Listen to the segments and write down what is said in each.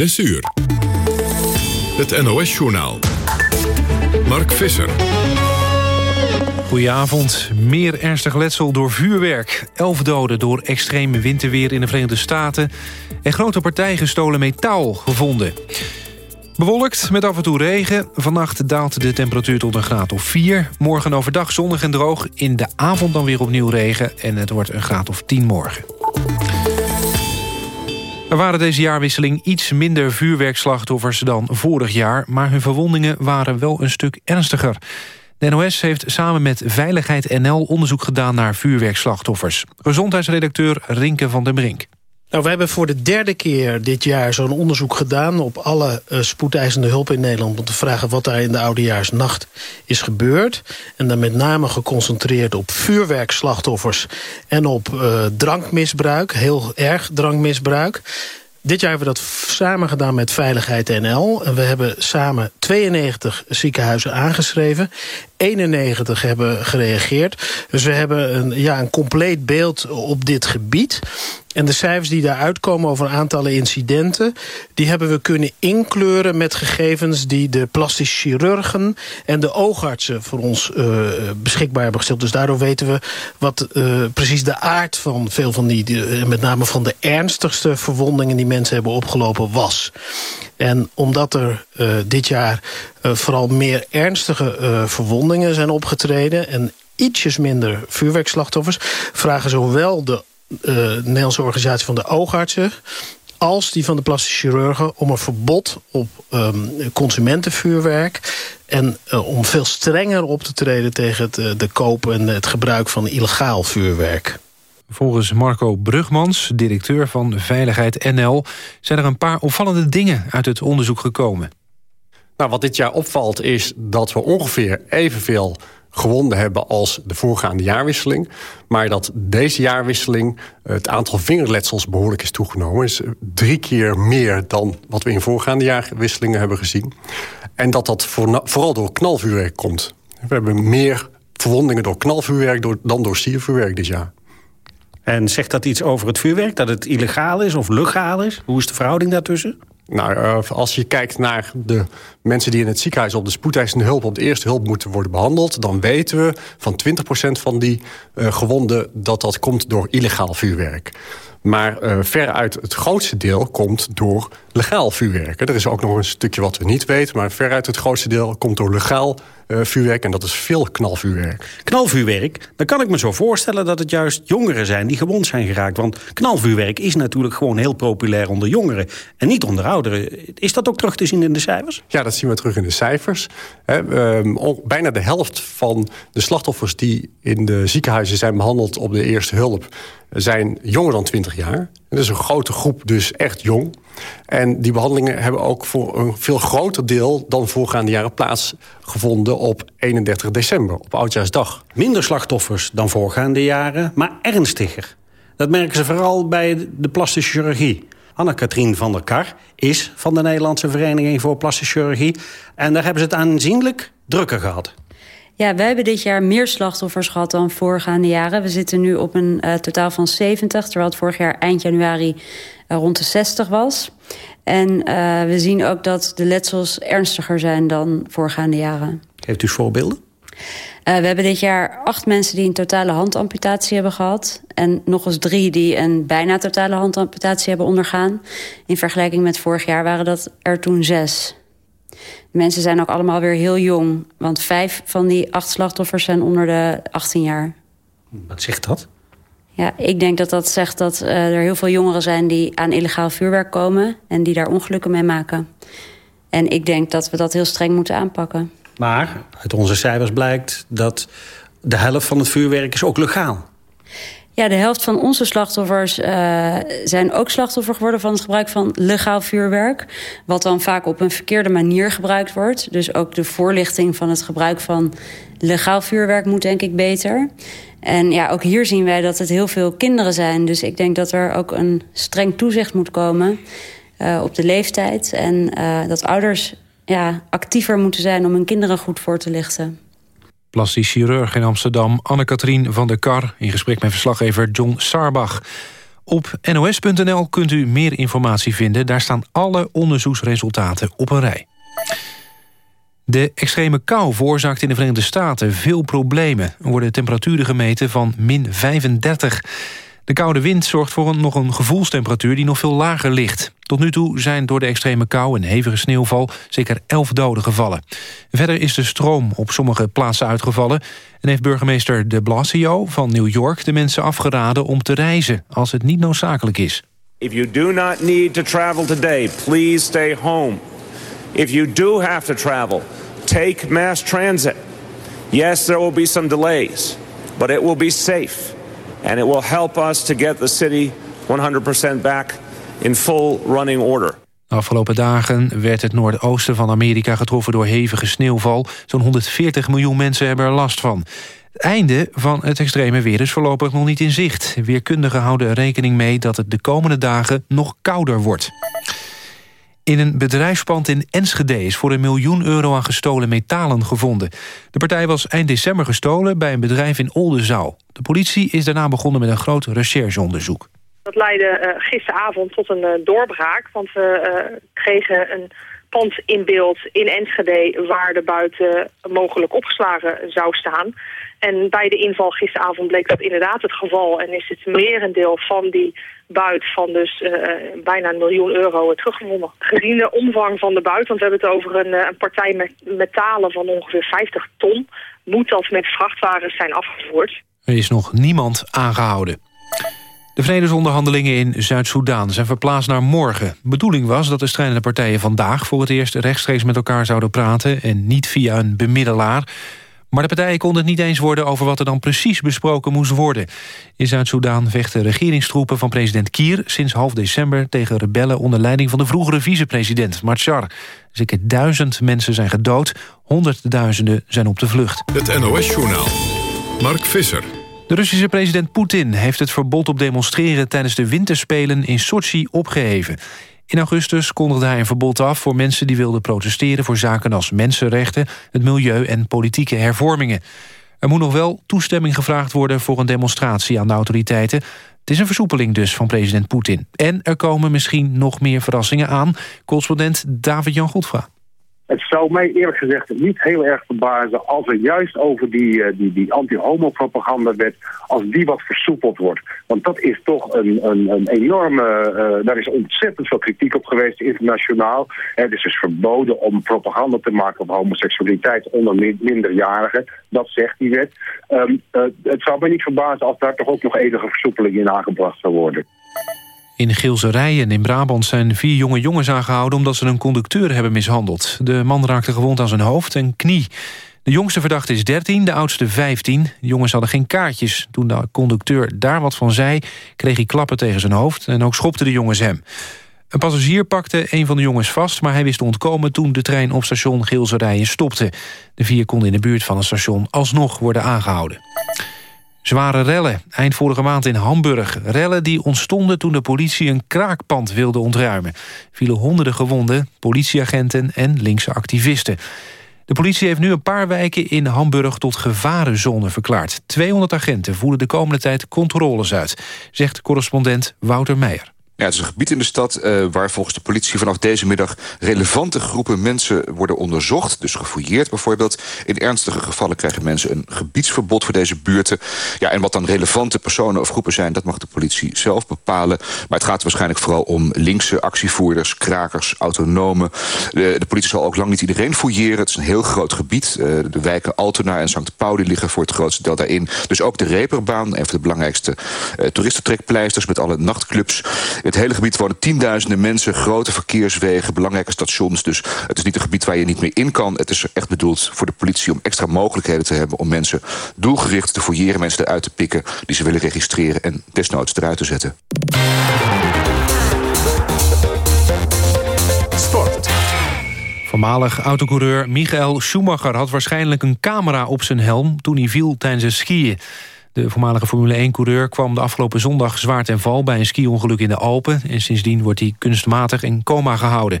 6 uur. Het NOS-journaal. Mark Visser. Goedenavond. Meer ernstig letsel door vuurwerk. Elf doden door extreme winterweer in de Verenigde Staten. En grote partij gestolen metaal gevonden. Bewolkt met af en toe regen. Vannacht daalt de temperatuur tot een graad of 4. Morgen overdag zonnig en droog. In de avond dan weer opnieuw regen. En het wordt een graad of 10 morgen. Er waren deze jaarwisseling iets minder vuurwerkslachtoffers dan vorig jaar... maar hun verwondingen waren wel een stuk ernstiger. De NOS heeft samen met Veiligheid NL onderzoek gedaan naar vuurwerkslachtoffers. Gezondheidsredacteur Rinke van den Brink. Nou, we hebben voor de derde keer dit jaar zo'n onderzoek gedaan... op alle uh, spoedeisende hulp in Nederland... om te vragen wat daar in de oudejaarsnacht is gebeurd. En dan met name geconcentreerd op vuurwerkslachtoffers... en op uh, drankmisbruik, heel erg drankmisbruik. Dit jaar hebben we dat samen gedaan met Veiligheid NL. En we hebben samen 92 ziekenhuizen aangeschreven. 91 hebben gereageerd. Dus we hebben een, ja, een compleet beeld op dit gebied. En de cijfers die daaruit komen over aantallen incidenten... die hebben we kunnen inkleuren met gegevens... die de plastisch chirurgen en de oogartsen voor ons uh, beschikbaar hebben gesteld. Dus daardoor weten we wat uh, precies de aard van veel van die... die met name van de ernstigste verwondingen die mensen hebben opgelopen was. En omdat er dit jaar vooral meer ernstige verwondingen zijn opgetreden... en ietsjes minder vuurwerkslachtoffers... vragen zowel de Nederlandse organisatie van de oogartsen als die van de plastische chirurgen... om een verbod op um, consumentenvuurwerk... en uh, om veel strenger op te treden tegen het, uh, de koop en het gebruik van illegaal vuurwerk. Volgens Marco Brugmans, directeur van Veiligheid NL... zijn er een paar opvallende dingen uit het onderzoek gekomen. Nou, wat dit jaar opvalt is dat we ongeveer evenveel gewonden hebben als de voorgaande jaarwisseling. Maar dat deze jaarwisseling het aantal vingerletsels behoorlijk is toegenomen. is drie keer meer dan wat we in voorgaande jaarwisselingen hebben gezien. En dat dat vooral door knalvuurwerk komt. We hebben meer verwondingen door knalvuurwerk dan door siervuurwerk dit jaar. En zegt dat iets over het vuurwerk? Dat het illegaal is of legaal is? Hoe is de verhouding daartussen? Nou, als je kijkt naar de mensen die in het ziekenhuis op de spoedeisende hulp... op de eerste hulp moeten worden behandeld... dan weten we van 20% van die uh, gewonden dat dat komt door illegaal vuurwerk. Maar uh, veruit het grootste deel komt door legaal vuurwerk. Er is ook nog een stukje wat we niet weten... maar veruit het grootste deel komt door legaal uh, vuurwerk... en dat is veel knalvuurwerk. Knalvuurwerk? Dan kan ik me zo voorstellen dat het juist jongeren zijn... die gewond zijn geraakt. Want knalvuurwerk is natuurlijk gewoon heel populair onder jongeren... en niet onder ouderen. Is dat ook terug te zien in de cijfers? Ja, dat zien we terug in de cijfers. He, um, bijna de helft van de slachtoffers... die in de ziekenhuizen zijn behandeld op de eerste hulp... zijn jonger dan 20 jaar. Dat is een grote groep, dus echt jong. En die behandelingen hebben ook voor een veel groter deel... dan voorgaande jaren plaatsgevonden op 31 december, op Oudjaarsdag. Minder slachtoffers dan voorgaande jaren, maar ernstiger. Dat merken ze vooral bij de plastische chirurgie. Anne-Katrien van der Kar is van de Nederlandse Vereniging voor Plastische Chirurgie. En daar hebben ze het aanzienlijk drukker gehad. Ja, wij hebben dit jaar meer slachtoffers gehad dan voorgaande jaren. We zitten nu op een uh, totaal van 70, terwijl het vorig jaar eind januari uh, rond de 60 was. En uh, we zien ook dat de letsels ernstiger zijn dan voorgaande jaren. Heeft u voorbeelden? we hebben dit jaar acht mensen die een totale handamputatie hebben gehad. En nog eens drie die een bijna totale handamputatie hebben ondergaan. In vergelijking met vorig jaar waren dat er toen zes. De mensen zijn ook allemaal weer heel jong. Want vijf van die acht slachtoffers zijn onder de 18 jaar. Wat zegt dat? Ja, ik denk dat dat zegt dat uh, er heel veel jongeren zijn... die aan illegaal vuurwerk komen en die daar ongelukken mee maken. En ik denk dat we dat heel streng moeten aanpakken. Maar uit onze cijfers blijkt dat de helft van het vuurwerk is ook legaal. Ja, de helft van onze slachtoffers uh, zijn ook slachtoffer geworden van het gebruik van legaal vuurwerk. Wat dan vaak op een verkeerde manier gebruikt wordt. Dus ook de voorlichting van het gebruik van legaal vuurwerk moet denk ik beter. En ja, ook hier zien wij dat het heel veel kinderen zijn. Dus ik denk dat er ook een streng toezicht moet komen uh, op de leeftijd. En uh, dat ouders ja, actiever moeten zijn om hun kinderen goed voor te lichten. Plastisch chirurg in Amsterdam, Anne-Katrien van der Kar... in gesprek met verslaggever John Sarbach. Op nos.nl kunt u meer informatie vinden. Daar staan alle onderzoeksresultaten op een rij. De extreme kou veroorzaakt in de Verenigde Staten veel problemen. Er worden temperaturen gemeten van min 35. De koude wind zorgt voor een, nog een gevoelstemperatuur die nog veel lager ligt. Tot nu toe zijn door de extreme kou en hevige sneeuwval zeker 11 doden gevallen. Verder is de stroom op sommige plaatsen uitgevallen... en heeft burgemeester de Blasio van New York de mensen afgeraden om te reizen... als het niet noodzakelijk is. If you do not need to travel today, please stay home. If you do have to travel, take mass transit. Yes, there will be some delays, but it will be safe. And it will help us to get the city 100% back in full running order. De afgelopen dagen werd het noordoosten van Amerika getroffen door hevige sneeuwval. Zo'n 140 miljoen mensen hebben er last van. Het einde van het extreme weer is voorlopig nog niet in zicht. Weerkundigen houden rekening mee dat het de komende dagen nog kouder wordt. In een bedrijfspand in Enschede is voor een miljoen euro aan gestolen metalen gevonden. De partij was eind december gestolen bij een bedrijf in Oldenzaal. De politie is daarna begonnen met een groot rechercheonderzoek. Dat leidde uh, gisteravond tot een uh, doorbraak, want we uh, kregen een pand in beeld in Enschede waar de buiten mogelijk opgeslagen zou staan. En bij de inval gisteravond bleek dat inderdaad het geval en is het merendeel van die buit van dus uh, bijna een miljoen euro teruggevonden. Gezien de omvang van de buit, want we hebben het over een, een partij met metalen van ongeveer 50 ton, moet dat met vrachtwagens zijn afgevoerd. Er is nog niemand aangehouden. De vredesonderhandelingen in Zuid-Soedan zijn verplaatst naar morgen. Bedoeling was dat de strijdende partijen vandaag voor het eerst rechtstreeks met elkaar zouden praten... en niet via een bemiddelaar. Maar de partijen konden het niet eens worden over wat er dan precies besproken moest worden. In Zuid-Soedan vechten regeringstroepen van president Kier... sinds half december tegen rebellen onder leiding van de vroegere vicepresident Machar. Zeker duizend mensen zijn gedood, honderdduizenden zijn op de vlucht. Het NOS-journaal. Mark Visser. De Russische president Poetin heeft het verbod op demonstreren... tijdens de winterspelen in Sochi opgeheven. In augustus kondigde hij een verbod af voor mensen die wilden protesteren... voor zaken als mensenrechten, het milieu en politieke hervormingen. Er moet nog wel toestemming gevraagd worden voor een demonstratie aan de autoriteiten. Het is een versoepeling dus van president Poetin. En er komen misschien nog meer verrassingen aan. Correspondent David-Jan Godfra. Het zou mij eerlijk gezegd niet heel erg verbazen als er juist over die, uh, die, die anti-homo-propagandawet, als die wat versoepeld wordt. Want dat is toch een, een, een enorme, uh, daar is ontzettend veel kritiek op geweest internationaal. Het is dus verboden om propaganda te maken op homoseksualiteit onder minderjarigen. Dat zegt die wet. Um, uh, het zou mij niet verbazen als daar toch ook nog enige versoepeling in aangebracht zou worden. In Geelserijen in Brabant zijn vier jonge jongens aangehouden... omdat ze een conducteur hebben mishandeld. De man raakte gewond aan zijn hoofd en knie. De jongste verdachte is 13, de oudste 15. De jongens hadden geen kaartjes. Toen de conducteur daar wat van zei, kreeg hij klappen tegen zijn hoofd... en ook schopten de jongens hem. Een passagier pakte een van de jongens vast... maar hij wist te ontkomen toen de trein op station Geelserijen stopte. De vier konden in de buurt van het station alsnog worden aangehouden. Zware rellen, eind vorige maand in Hamburg. Rellen die ontstonden toen de politie een kraakpand wilde ontruimen. Vielen honderden gewonden, politieagenten en linkse activisten. De politie heeft nu een paar wijken in Hamburg tot gevarenzone verklaard. 200 agenten voeren de komende tijd controles uit, zegt correspondent Wouter Meijer. Ja, het is een gebied in de stad uh, waar volgens de politie vanaf deze middag relevante groepen mensen worden onderzocht. Dus gefouilleerd bijvoorbeeld. In ernstige gevallen krijgen mensen een gebiedsverbod voor deze buurten. Ja, en wat dan relevante personen of groepen zijn, dat mag de politie zelf bepalen. Maar het gaat waarschijnlijk vooral om linkse actievoerders, krakers, autonomen. De, politie zal ook lang niet iedereen fouilleren. Het is een heel groot gebied. Uh, de wijken Altena en St. Pauli liggen voor het grootste deel daarin. Dus ook de Reperbaan, een van de belangrijkste uh, toeristentrekpleisters met alle nachtclubs het hele gebied wonen tienduizenden mensen, grote verkeerswegen, belangrijke stations. Dus het is niet een gebied waar je niet meer in kan. Het is echt bedoeld voor de politie om extra mogelijkheden te hebben... om mensen doelgericht te fouilleren, mensen eruit te pikken... die ze willen registreren en desnoods eruit te zetten. Sport. Voormalig autocoureur Michael Schumacher had waarschijnlijk een camera op zijn helm... toen hij viel tijdens het skiën. De voormalige Formule 1-coureur kwam de afgelopen zondag zwaar ten val... bij een ski-ongeluk in de Alpen. En sindsdien wordt hij kunstmatig in coma gehouden.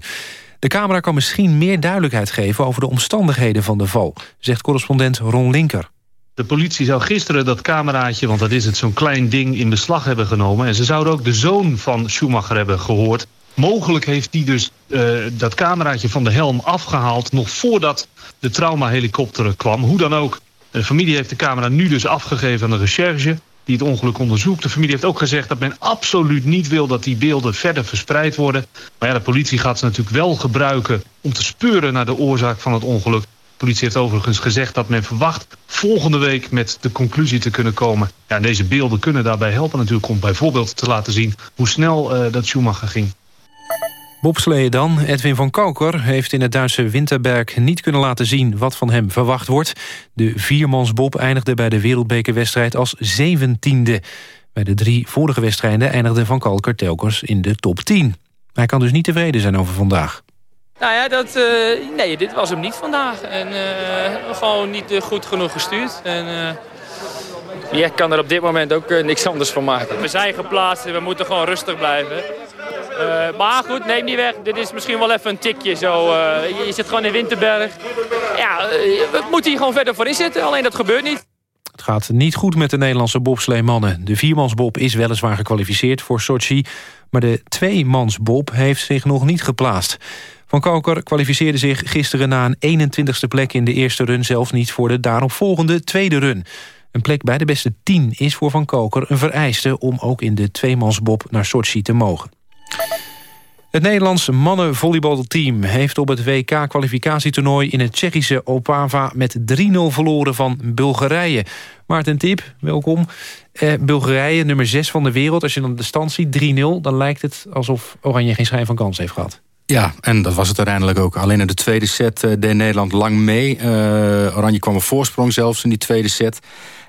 De camera kan misschien meer duidelijkheid geven... over de omstandigheden van de val, zegt correspondent Ron Linker. De politie zou gisteren dat cameraatje, want dat is het, zo'n klein ding in beslag hebben genomen. En ze zouden ook de zoon van Schumacher hebben gehoord. Mogelijk heeft hij dus uh, dat cameraatje van de helm afgehaald... nog voordat de traumahelikopter kwam. Hoe dan ook, de familie heeft de camera nu dus afgegeven aan de recherche... die het ongeluk onderzoekt. De familie heeft ook gezegd dat men absoluut niet wil... dat die beelden verder verspreid worden. Maar ja, de politie gaat ze natuurlijk wel gebruiken... om te speuren naar de oorzaak van het ongeluk. De politie heeft overigens gezegd dat men verwacht volgende week met de conclusie te kunnen komen. Ja, en deze beelden kunnen daarbij helpen natuurlijk om bijvoorbeeld te laten zien hoe snel uh, dat Schumacher ging. Bobsleeën dan. Edwin van Koker heeft in het Duitse Winterberg niet kunnen laten zien wat van hem verwacht wordt. De viermansbob eindigde bij de wereldbekerwedstrijd als zeventiende. Bij de drie vorige wedstrijden eindigde Van Kalker telkens in de top 10. Hij kan dus niet tevreden zijn over vandaag. Nou ja, dat, uh, nee, dit was hem niet vandaag. En uh, gewoon niet uh, goed genoeg gestuurd. En ja, ik kan er op dit moment ook niks anders van maken. We zijn geplaatst en we moeten gewoon rustig blijven. Maar goed, neem niet weg. Dit is misschien wel even een tikje zo. je zit gewoon in Winterberg. Ja, we moeten hier gewoon verder voor inzetten. Alleen dat gebeurt niet. Het gaat niet goed met de Nederlandse bobsleemannen. De viermansbob is weliswaar gekwalificeerd voor Sochi... maar de tweemansbob heeft zich nog niet geplaatst. Van Koker kwalificeerde zich gisteren na een 21ste plek in de eerste run... zelfs niet voor de daaropvolgende tweede run. Een plek bij de beste 10 is voor Van Koker een vereiste... om ook in de tweemansbob naar Sochi te mogen. Het Nederlandse mannenvolleybalteam heeft op het WK-kwalificatietoernooi... in het Tsjechische Opava met 3-0 verloren van Bulgarije. Maarten Tip, welkom. Eh, Bulgarije, nummer 6 van de wereld. Als je dan de stand ziet, 3-0, dan lijkt het alsof Oranje geen schijn van kans heeft gehad. Ja, en dat was het uiteindelijk ook. Alleen in de tweede set uh, deed Nederland lang mee. Uh, Oranje kwam op voorsprong zelfs in die tweede set.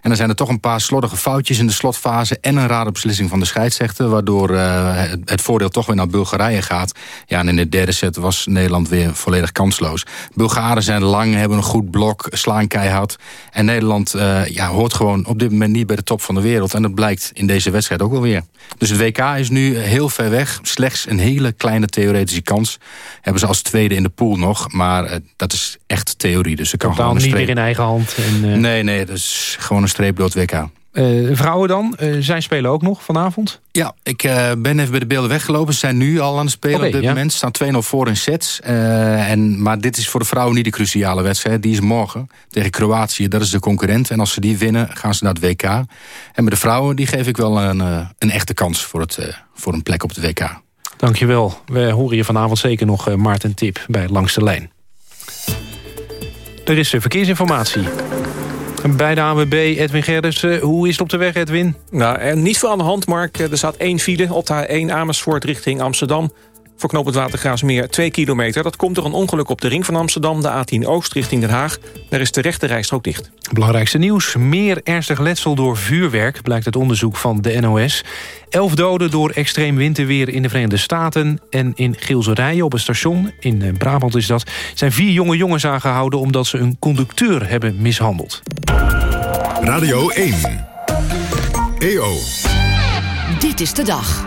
En dan zijn er toch een paar slordige foutjes in de slotfase... en een rare beslissing van de scheidsrechter... waardoor uh, het voordeel toch weer naar Bulgarije gaat. Ja, en in de derde set was Nederland weer volledig kansloos. Bulgaren zijn lang, hebben een goed blok, slaan keihard. En Nederland uh, ja, hoort gewoon op dit moment niet bij de top van de wereld. En dat blijkt in deze wedstrijd ook wel weer. Dus het WK is nu heel ver weg. Slechts een hele kleine theoretische kans. Hebben ze als tweede in de pool nog. Maar uh, dat is echt theorie. Dus ze kan Totaal gewoon niet meer in eigen hand. En, Nee, nee, dat is gewoon een streep door het WK. Uh, vrouwen dan, uh, zij spelen ook nog vanavond? Ja, ik uh, ben even bij de beelden weggelopen. Ze zijn nu al aan het spelen okay, op dit ja. moment. Ze staan 2-0 voor in sets. en, maar dit is voor de vrouwen niet de cruciale wedstrijd. Die is morgen tegen Kroatië. Dat is de concurrent. En als ze die winnen, gaan ze naar het WK. En bij de vrouwen die geef ik wel een, een echte kans voor, het, voor een plek op het WK. Dankjewel. We horen je vanavond zeker nog Maarten Tip bij Langs de Lijn. Er is verkeersinformatie. Bij de AWB Edwin Gerdes, hoe is het op de weg Edwin? Nou, niet veel aan de hand Mark. Er staat één file op de A1 Amersfoort richting Amsterdam. Voor knoop het Watergraafsmeer 2 kilometer. Dat komt door een ongeluk op de ring van Amsterdam, de A10 Oost richting Den Haag. Daar is de rechte rijstrook dicht. Belangrijkste nieuws. Meer ernstig letsel door vuurwerk, blijkt uit onderzoek van de NOS. Elf doden door extreem winterweer in de Verenigde Staten. En in Geelzerijen op een station, in Brabant is dat... zijn vier jonge jongens aangehouden omdat ze een conducteur hebben mishandeld. Radio 1. EO. Dit is de dag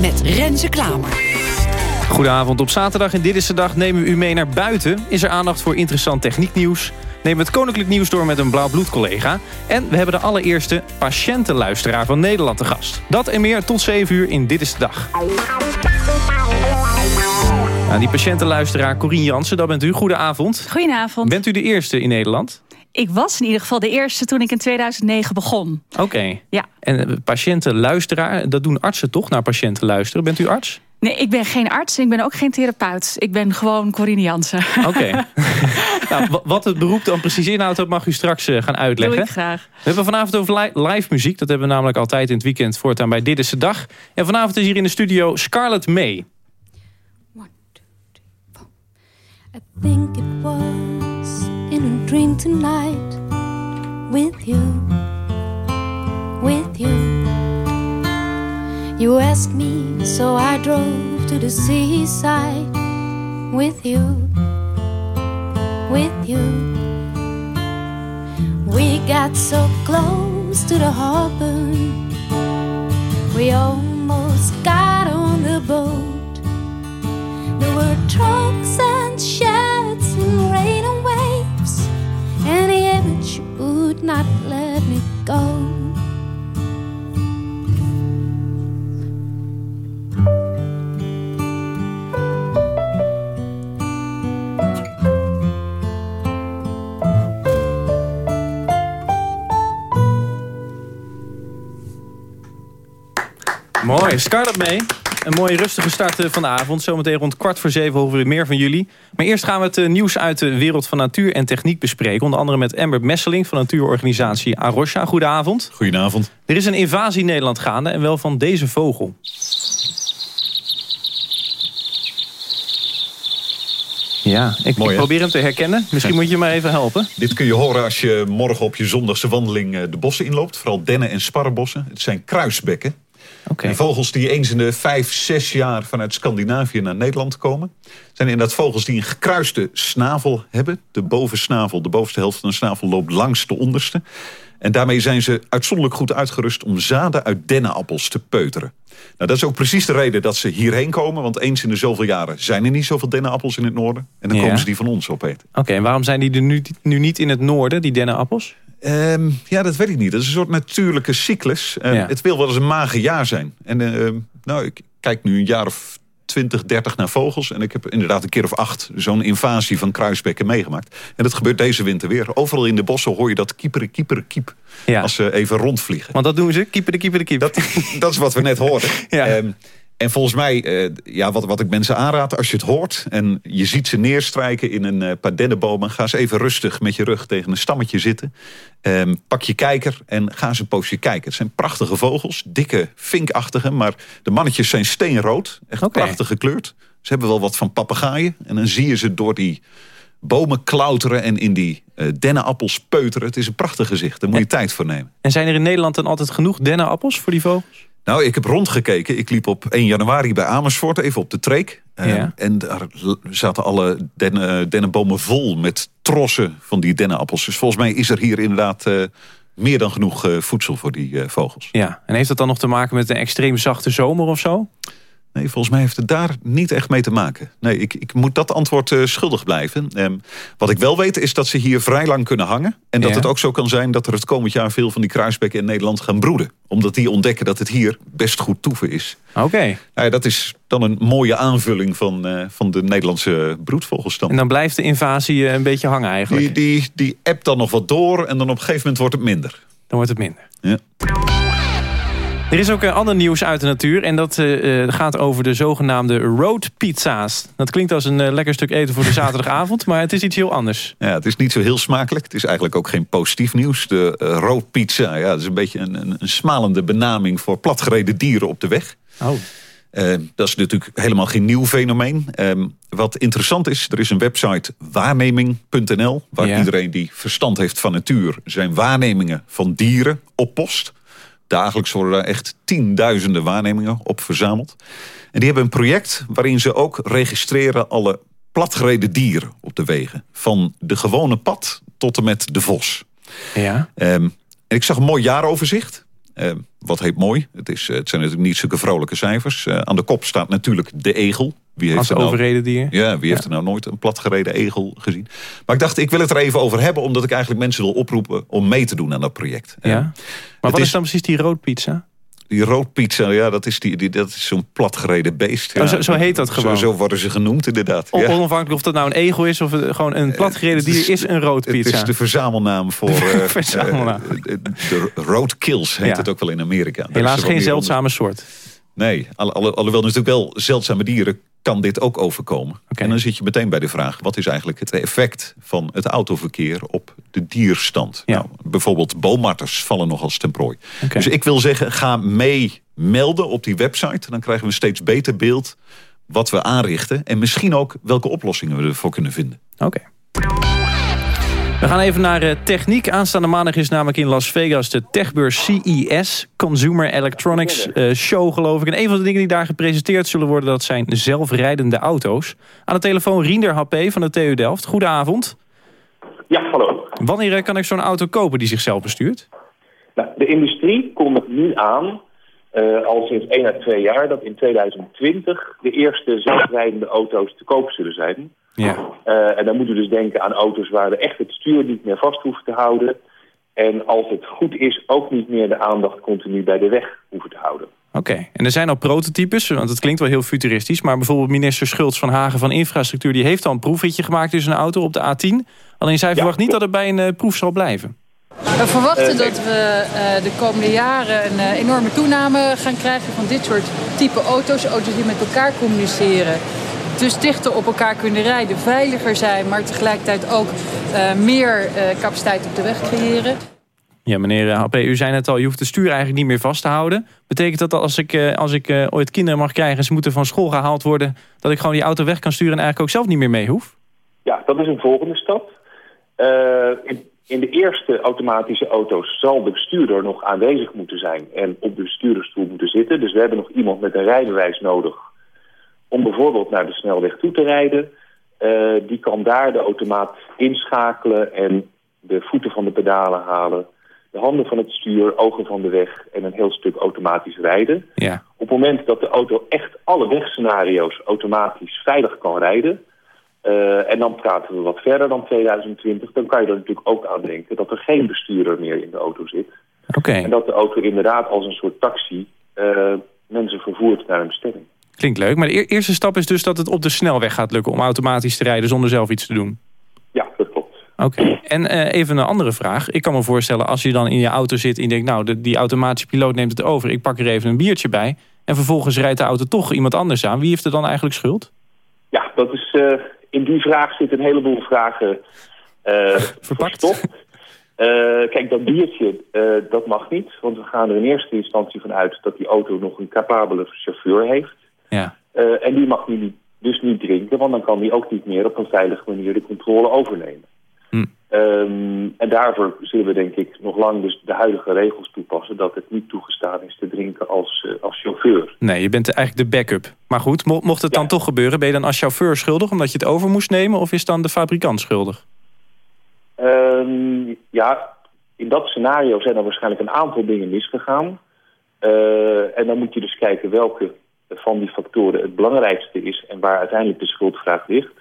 met Renze Klamer. Goedenavond. Op zaterdag en Dit is de Dag nemen we u mee naar buiten. Is er aandacht voor interessant technieknieuws. Nemen het koninklijk nieuws door met een blauw-bloed-collega. En we hebben de allereerste patiëntenluisteraar van Nederland te gast. Dat en meer tot 7 uur in Dit is de Dag. Nou, die patiëntenluisteraar Corien Jansen, dat bent u. Goedenavond. Goedenavond. Bent u de eerste in Nederland? Ik was in ieder geval de eerste toen ik in 2009 begon. Oké. Okay. Ja. En patiëntenluisteraar, dat doen artsen toch naar patiënten luisteren? Bent u arts? Nee, ik ben geen arts. Ik ben ook geen therapeut. Ik ben gewoon Corine Jansen. Oké. Okay. nou, wat het beroep dan precies inhoudt, dat mag u straks uh, gaan uitleggen. Doe ik graag. We hebben vanavond over li live muziek. Dat hebben we namelijk altijd in het weekend voortaan bij Dit is de Dag. En vanavond is hier in de studio Scarlett May. One, two, three, four. I think it was in a dream tonight with you, with you. You asked me, so I drove to the seaside with you, with you. We got so close to the harbor, we almost got on the boat. There were trucks would not let me go. Mooi, Scarlett me. Een mooie rustige start eh, van de avond. Zometeen rond kwart voor zeven horen we weer meer van jullie. Maar eerst gaan we het eh, nieuws uit de wereld van natuur en techniek bespreken. Onder andere met Amber Messeling van natuurorganisatie Arosha. Goedenavond. Goedenavond. Er is een invasie in Nederland gaande en wel van deze vogel. Ja, ik, Mooi, ik probeer hem te herkennen. Misschien moet je me even helpen. Dit kun je horen als je morgen op je zondagse wandeling eh, de bossen inloopt. Vooral dennen- en sparrenbossen. Het zijn kruisbekken. En vogels die eens in de vijf, zes jaar vanuit Scandinavië naar Nederland komen. zijn inderdaad vogels die een gekruiste snavel hebben. De bovensnavel, de bovenste helft van de snavel loopt langs de onderste. En daarmee zijn ze uitzonderlijk goed uitgerust om zaden uit dennenappels te peuteren. Nou, dat is ook precies de reden dat ze hierheen komen. Want eens in de zoveel jaren zijn er niet zoveel dennenappels in het noorden. En dan Ja. komen ze die van ons opeten. Oké, en waarom zijn die er nu, nu niet in het noorden, die dennenappels? Ehm, ja, dat weet ik niet. Dat is een soort natuurlijke cyclus. Eh, Ja. Het wil wel eens een mager jaar zijn. En eh, nou, ik kijk nu een jaar of 20, 30 naar vogels. En ik heb inderdaad een keer of acht zo'n invasie van kruisbekken meegemaakt. En dat gebeurt deze winter weer. Overal in de bossen hoor je dat kieperen, kieperen, kiep. Als ze even rondvliegen. Want dat doen ze, kieper de kieper de kiep. Dat, dat is wat we net hoorden. Ehm, en volgens mij, eh, ja, wat, wat ik mensen aanraad, als je het hoort... en je ziet ze neerstrijken in een eh, paar dennenbomen... ga eens even rustig met je rug tegen een stammetje zitten. Ehm, pak je kijker en ga eens een poosje kijken. Het zijn prachtige vogels, dikke, vinkachtige... maar de mannetjes zijn steenrood, echt prachtig gekleurd. Ze hebben wel wat van papegaaien. En dan zie je ze door die bomen klauteren en in die eh dennenappels peuteren. Het is een prachtig gezicht, daar moet je tijd voor nemen. En zijn er in Nederland dan altijd genoeg dennenappels voor die vogels? Nou, ik heb rondgekeken. Ik liep op 1 januari bij Amersfoort, even op de treek. Eh, Ja. En daar zaten alle dennen, dennenbomen vol met trossen van die dennenappels. Dus volgens mij is er hier inderdaad eh, meer dan genoeg eh, voedsel voor die eh, vogels. Ja, en heeft dat dan nog te maken met een extreem zachte zomer of zo? Nee, volgens mij heeft het daar niet echt mee te maken. Nee, ik, ik moet dat antwoord eh, schuldig blijven. Ehm, wat ik wel weet is dat ze hier vrij lang kunnen hangen. En dat Ja. het ook zo kan zijn dat er het komend jaar veel van die kruisbekken in Nederland gaan broeden. Omdat die ontdekken dat het hier best goed toeven is. Oké. Nou ja, dat is dan een mooie aanvulling van, eh, van de Nederlandse broedvogelstam. En dan blijft de invasie eh, een beetje hangen eigenlijk. Die, die, die appt dan nog wat door en dan op een gegeven moment wordt het minder. Dan wordt het minder. Ja. Er is ook ander nieuws uit de natuur. En dat eh, eh, gaat over de zogenaamde road pizza's. Dat klinkt als een eh, lekker stuk eten voor de zaterdagavond. maar het is iets heel anders. Ja, het is niet zo heel smakelijk. Het is eigenlijk ook geen positief nieuws. De uh, roodpizza, ja, dat is een beetje een, een, een smalende benaming... voor platgereden dieren op de weg. Oh. Dat is natuurlijk helemaal geen nieuw fenomeen. Um, wat interessant is, er is een website waarneming.nl... waar Ja. iedereen die verstand heeft van natuur... zijn waarnemingen van dieren oppost. Dagelijks worden daar echt tienduizenden waarnemingen op verzameld. En die hebben een project waarin ze ook registreren... alle platgereden dieren op de wegen. Van de gewone pad tot en met de vos. Ja. Um, en ik zag een mooi jaaroverzicht. Uh, wat heet mooi. Het, is, het zijn natuurlijk niet zulke vrolijke cijfers. Uh, aan de kop staat natuurlijk de egel. Wie heeft Als er nou, overreden dier. Ja, wie heeft er nou nooit een platgereden egel gezien? Maar ik dacht, ik wil het er even over hebben... omdat ik eigenlijk mensen wil oproepen om mee te doen aan dat project. Ja. Maar wat is, is dan precies die roodpizza? Die roodpizza, ja, dat is, die, die, dat is zo'n platgereden beest. Ja. Oh, zo, zo, heet dat gewoon? Zo, zo, worden ze genoemd, inderdaad. Ja. Onafhankelijk of dat nou een egel is of gewoon een platgereden dier is een roodpizza. Het is de verzamelnaam voor... uh, verzamelnaam. de roadkills heet ja. het ook wel in Amerika. Helaas geen zeldzame soort. Nee, alle, alle, alhoewel natuurlijk wel zeldzame dieren kan dit ook overkomen. Okay. En dan zit je meteen bij de vraag... wat is eigenlijk het effect van het autoverkeer op de dierstand? Ja. Nou, bijvoorbeeld boommarters vallen nog als ten prooi. Okay. Dus ik wil zeggen, ga mee melden op die website. Dan krijgen we een steeds beter beeld wat we aanrichten... en misschien ook welke oplossingen we ervoor kunnen vinden. Oké. Okay. We gaan even naar uh, techniek. Aanstaande maandag is namelijk in Las Vegas de techbeurs CES, Consumer Electronics uh, Show geloof ik. En een van de dingen die daar gepresenteerd zullen worden, dat zijn zelfrijdende auto's. Aan de telefoon Riender HP van de TU Delft. Goedenavond. Ja, hallo. Wanneer uh, kan ik zo'n auto kopen die zichzelf bestuurt? Nou, de industrie kondigt nu aan, uh, al sinds 1 à 2 jaar, dat in 2020 de eerste zelfrijdende auto's te koop zullen zijn. Ja. Uh, en dan moeten we dus denken aan auto's waar we echt het stuur niet meer vast hoeven te houden. En als het goed is, ook niet meer de aandacht continu bij de weg hoeven te houden. Oké, okay. en er zijn al prototypes, want het klinkt wel heel futuristisch. Maar bijvoorbeeld minister Schultz van Hagen van Infrastructuur... die heeft al een proefritje gemaakt tussen een auto op de A10. Alleen zij verwacht ja, niet dat het bij een uh, proef zal blijven. We verwachten dat we uh, de komende jaren een uh, enorme toename gaan krijgen van dit soort type auto's. Auto's die met elkaar communiceren. Dus dichter op elkaar kunnen rijden, veiliger zijn, maar tegelijkertijd ook uh, meer capaciteit op de weg creëren. Ja, meneer HP, u zei net al, je hoeft de stuur eigenlijk niet meer vast te houden. Betekent dat dat als ik, als ik ooit kinderen mag krijgen en ze moeten van school gehaald worden... dat ik gewoon die auto weg kan sturen en eigenlijk ook zelf niet meer mee hoef? Ja, dat is een volgende stap. in in de eerste automatische auto's zal de bestuurder nog aanwezig moeten zijn en op de bestuurdersstoel moeten zitten. Dus we hebben nog iemand met een rijbewijs nodig om bijvoorbeeld naar de snelweg toe te rijden. Uh, die kan daar de automaat inschakelen en de voeten van de pedalen halen. De handen van het stuur, ogen van de weg en een heel stuk automatisch rijden. Ja. Op het moment dat de auto echt alle wegscenario's automatisch veilig kan rijden... Uh, en dan praten we wat verder dan 2020. Dan kan je er natuurlijk ook aan denken dat er geen bestuurder meer in de auto zit. Oké. En dat de auto inderdaad als een soort taxi uh, mensen vervoert naar een bestemming. Klinkt leuk, maar de eerste stap is dus dat het op de snelweg gaat lukken... om automatisch te rijden zonder zelf iets te doen. Ja, dat klopt. Oké, en uh, even een andere vraag. Ik kan me voorstellen als je dan in je auto zit en je denkt... nou, de, die automatische piloot neemt het over, ik pak er even een biertje bij... en vervolgens rijdt de auto toch iemand anders aan. Wie heeft er dan eigenlijk schuld? Ja, dat is in die vraag zitten een heleboel vragen uh, verpakt. Uh, kijk, dat biertje, uh, dat mag niet. Want we gaan er in eerste instantie van uit dat die auto nog een capabele chauffeur heeft. Ja. en die mag die dus niet drinken, want dan kan die ook niet meer op een veilige manier de controle overnemen. Hm. Um, en daarvoor zullen we denk ik nog lang dus de huidige regels toepassen... dat het niet toegestaan is te drinken als, uh, als chauffeur. Nee, je bent eigenlijk de backup. Maar goed, mo mocht het dan toch gebeuren... ben je dan als chauffeur schuldig omdat je het over moest nemen... of is dan de fabrikant schuldig? Um, ja, in dat scenario zijn er waarschijnlijk een aantal dingen misgegaan. Uh, en dan moet je dus kijken welke van die factoren het belangrijkste is... en waar uiteindelijk de schuldvraag ligt.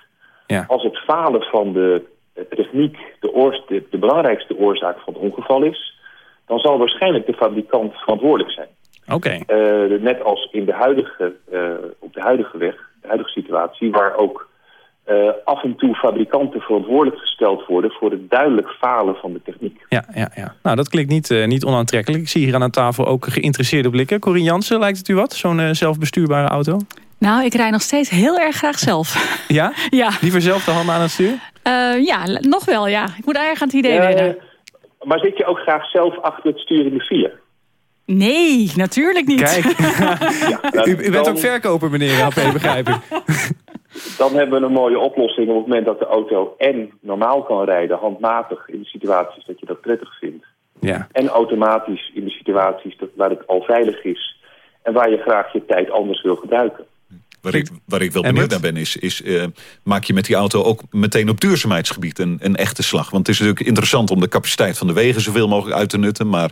Ja. Als het falen van de techniek de, de, de, belangrijkste oorzaak van het ongeval is... dan zal waarschijnlijk de fabrikant verantwoordelijk zijn. Oké. Okay. Uh, net als in de huidige, uh, op de huidige weg, de huidige situatie... waar ook uh, af en toe fabrikanten verantwoordelijk gesteld worden... voor het duidelijk falen van de techniek. Ja, ja, ja. Nou, dat klinkt niet, niet onaantrekkelijk. Ik zie hier aan de tafel ook geïnteresseerde blikken. Corine Jansen, lijkt het u wat? Zo'n zelfbestuurbare auto? Nou, ik rijd nog steeds heel erg graag zelf. Ja? Ja. Liever zelf de handen aan het stuur? Uh, ja, nog wel, ja. Ik moet erg aan het idee wennen. Maar zit je ook graag zelf achter het stuur in de file? Nee, natuurlijk niet. Kijk, ja, nou, u, u, bent dan, ook verkoper, meneer HP, begrijp ik. Dan hebben we een mooie oplossing op het moment dat de auto en normaal kan rijden... handmatig in de situaties dat je dat prettig vindt. Ja. En automatisch in de situaties dat, waar het al veilig is... en waar je graag je tijd anders wil gebruiken. Waar ik, waar ik wel benieuwd naar ben is, is uh, maak je met die auto ook meteen op duurzaamheidsgebied een, een echte slag? Want het is natuurlijk interessant om de capaciteit van de wegen zoveel mogelijk uit te nutten. Maar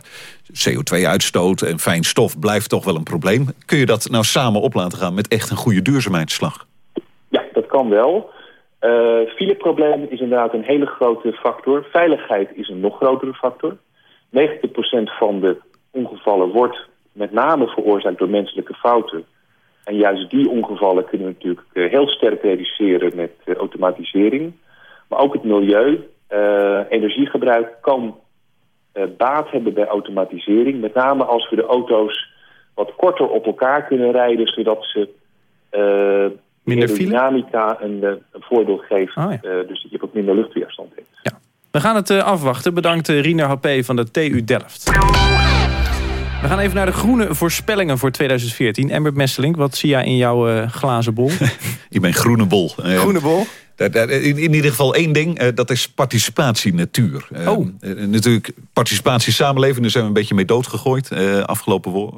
CO2-uitstoot en fijn stof blijft toch wel een probleem. Kun je dat nou samen op laten gaan met echt een goede duurzaamheidsslag? Kan wel. Uh, fileprobleem is inderdaad een hele grote factor. Veiligheid is een nog grotere factor. 90% van de ongevallen wordt met name veroorzaakt door menselijke fouten. En juist die ongevallen kunnen we natuurlijk uh, heel sterk reduceren met uh, automatisering. Maar ook het milieu, energiegebruik kan baat hebben bij automatisering. Met name als we de auto's wat korter op elkaar kunnen rijden... zodat ze minder dynamica een, een voordeel geeft. Oh, ja. dus dat je wat minder luchtweerstand hebt. Ja. We gaan het afwachten. Bedankt Riener HP van de TU Delft. We gaan even naar de groene voorspellingen voor 2014. Embert Messeling, wat zie jij in jouw uh, glazen bol? Ik ben groene bol. Groene bol? In, in ieder geval één ding, uh, dat is participatie natuur. Uh, oh. natuurlijk, participatie samenleving, daar zijn we een beetje mee doodgegooid. afgelopen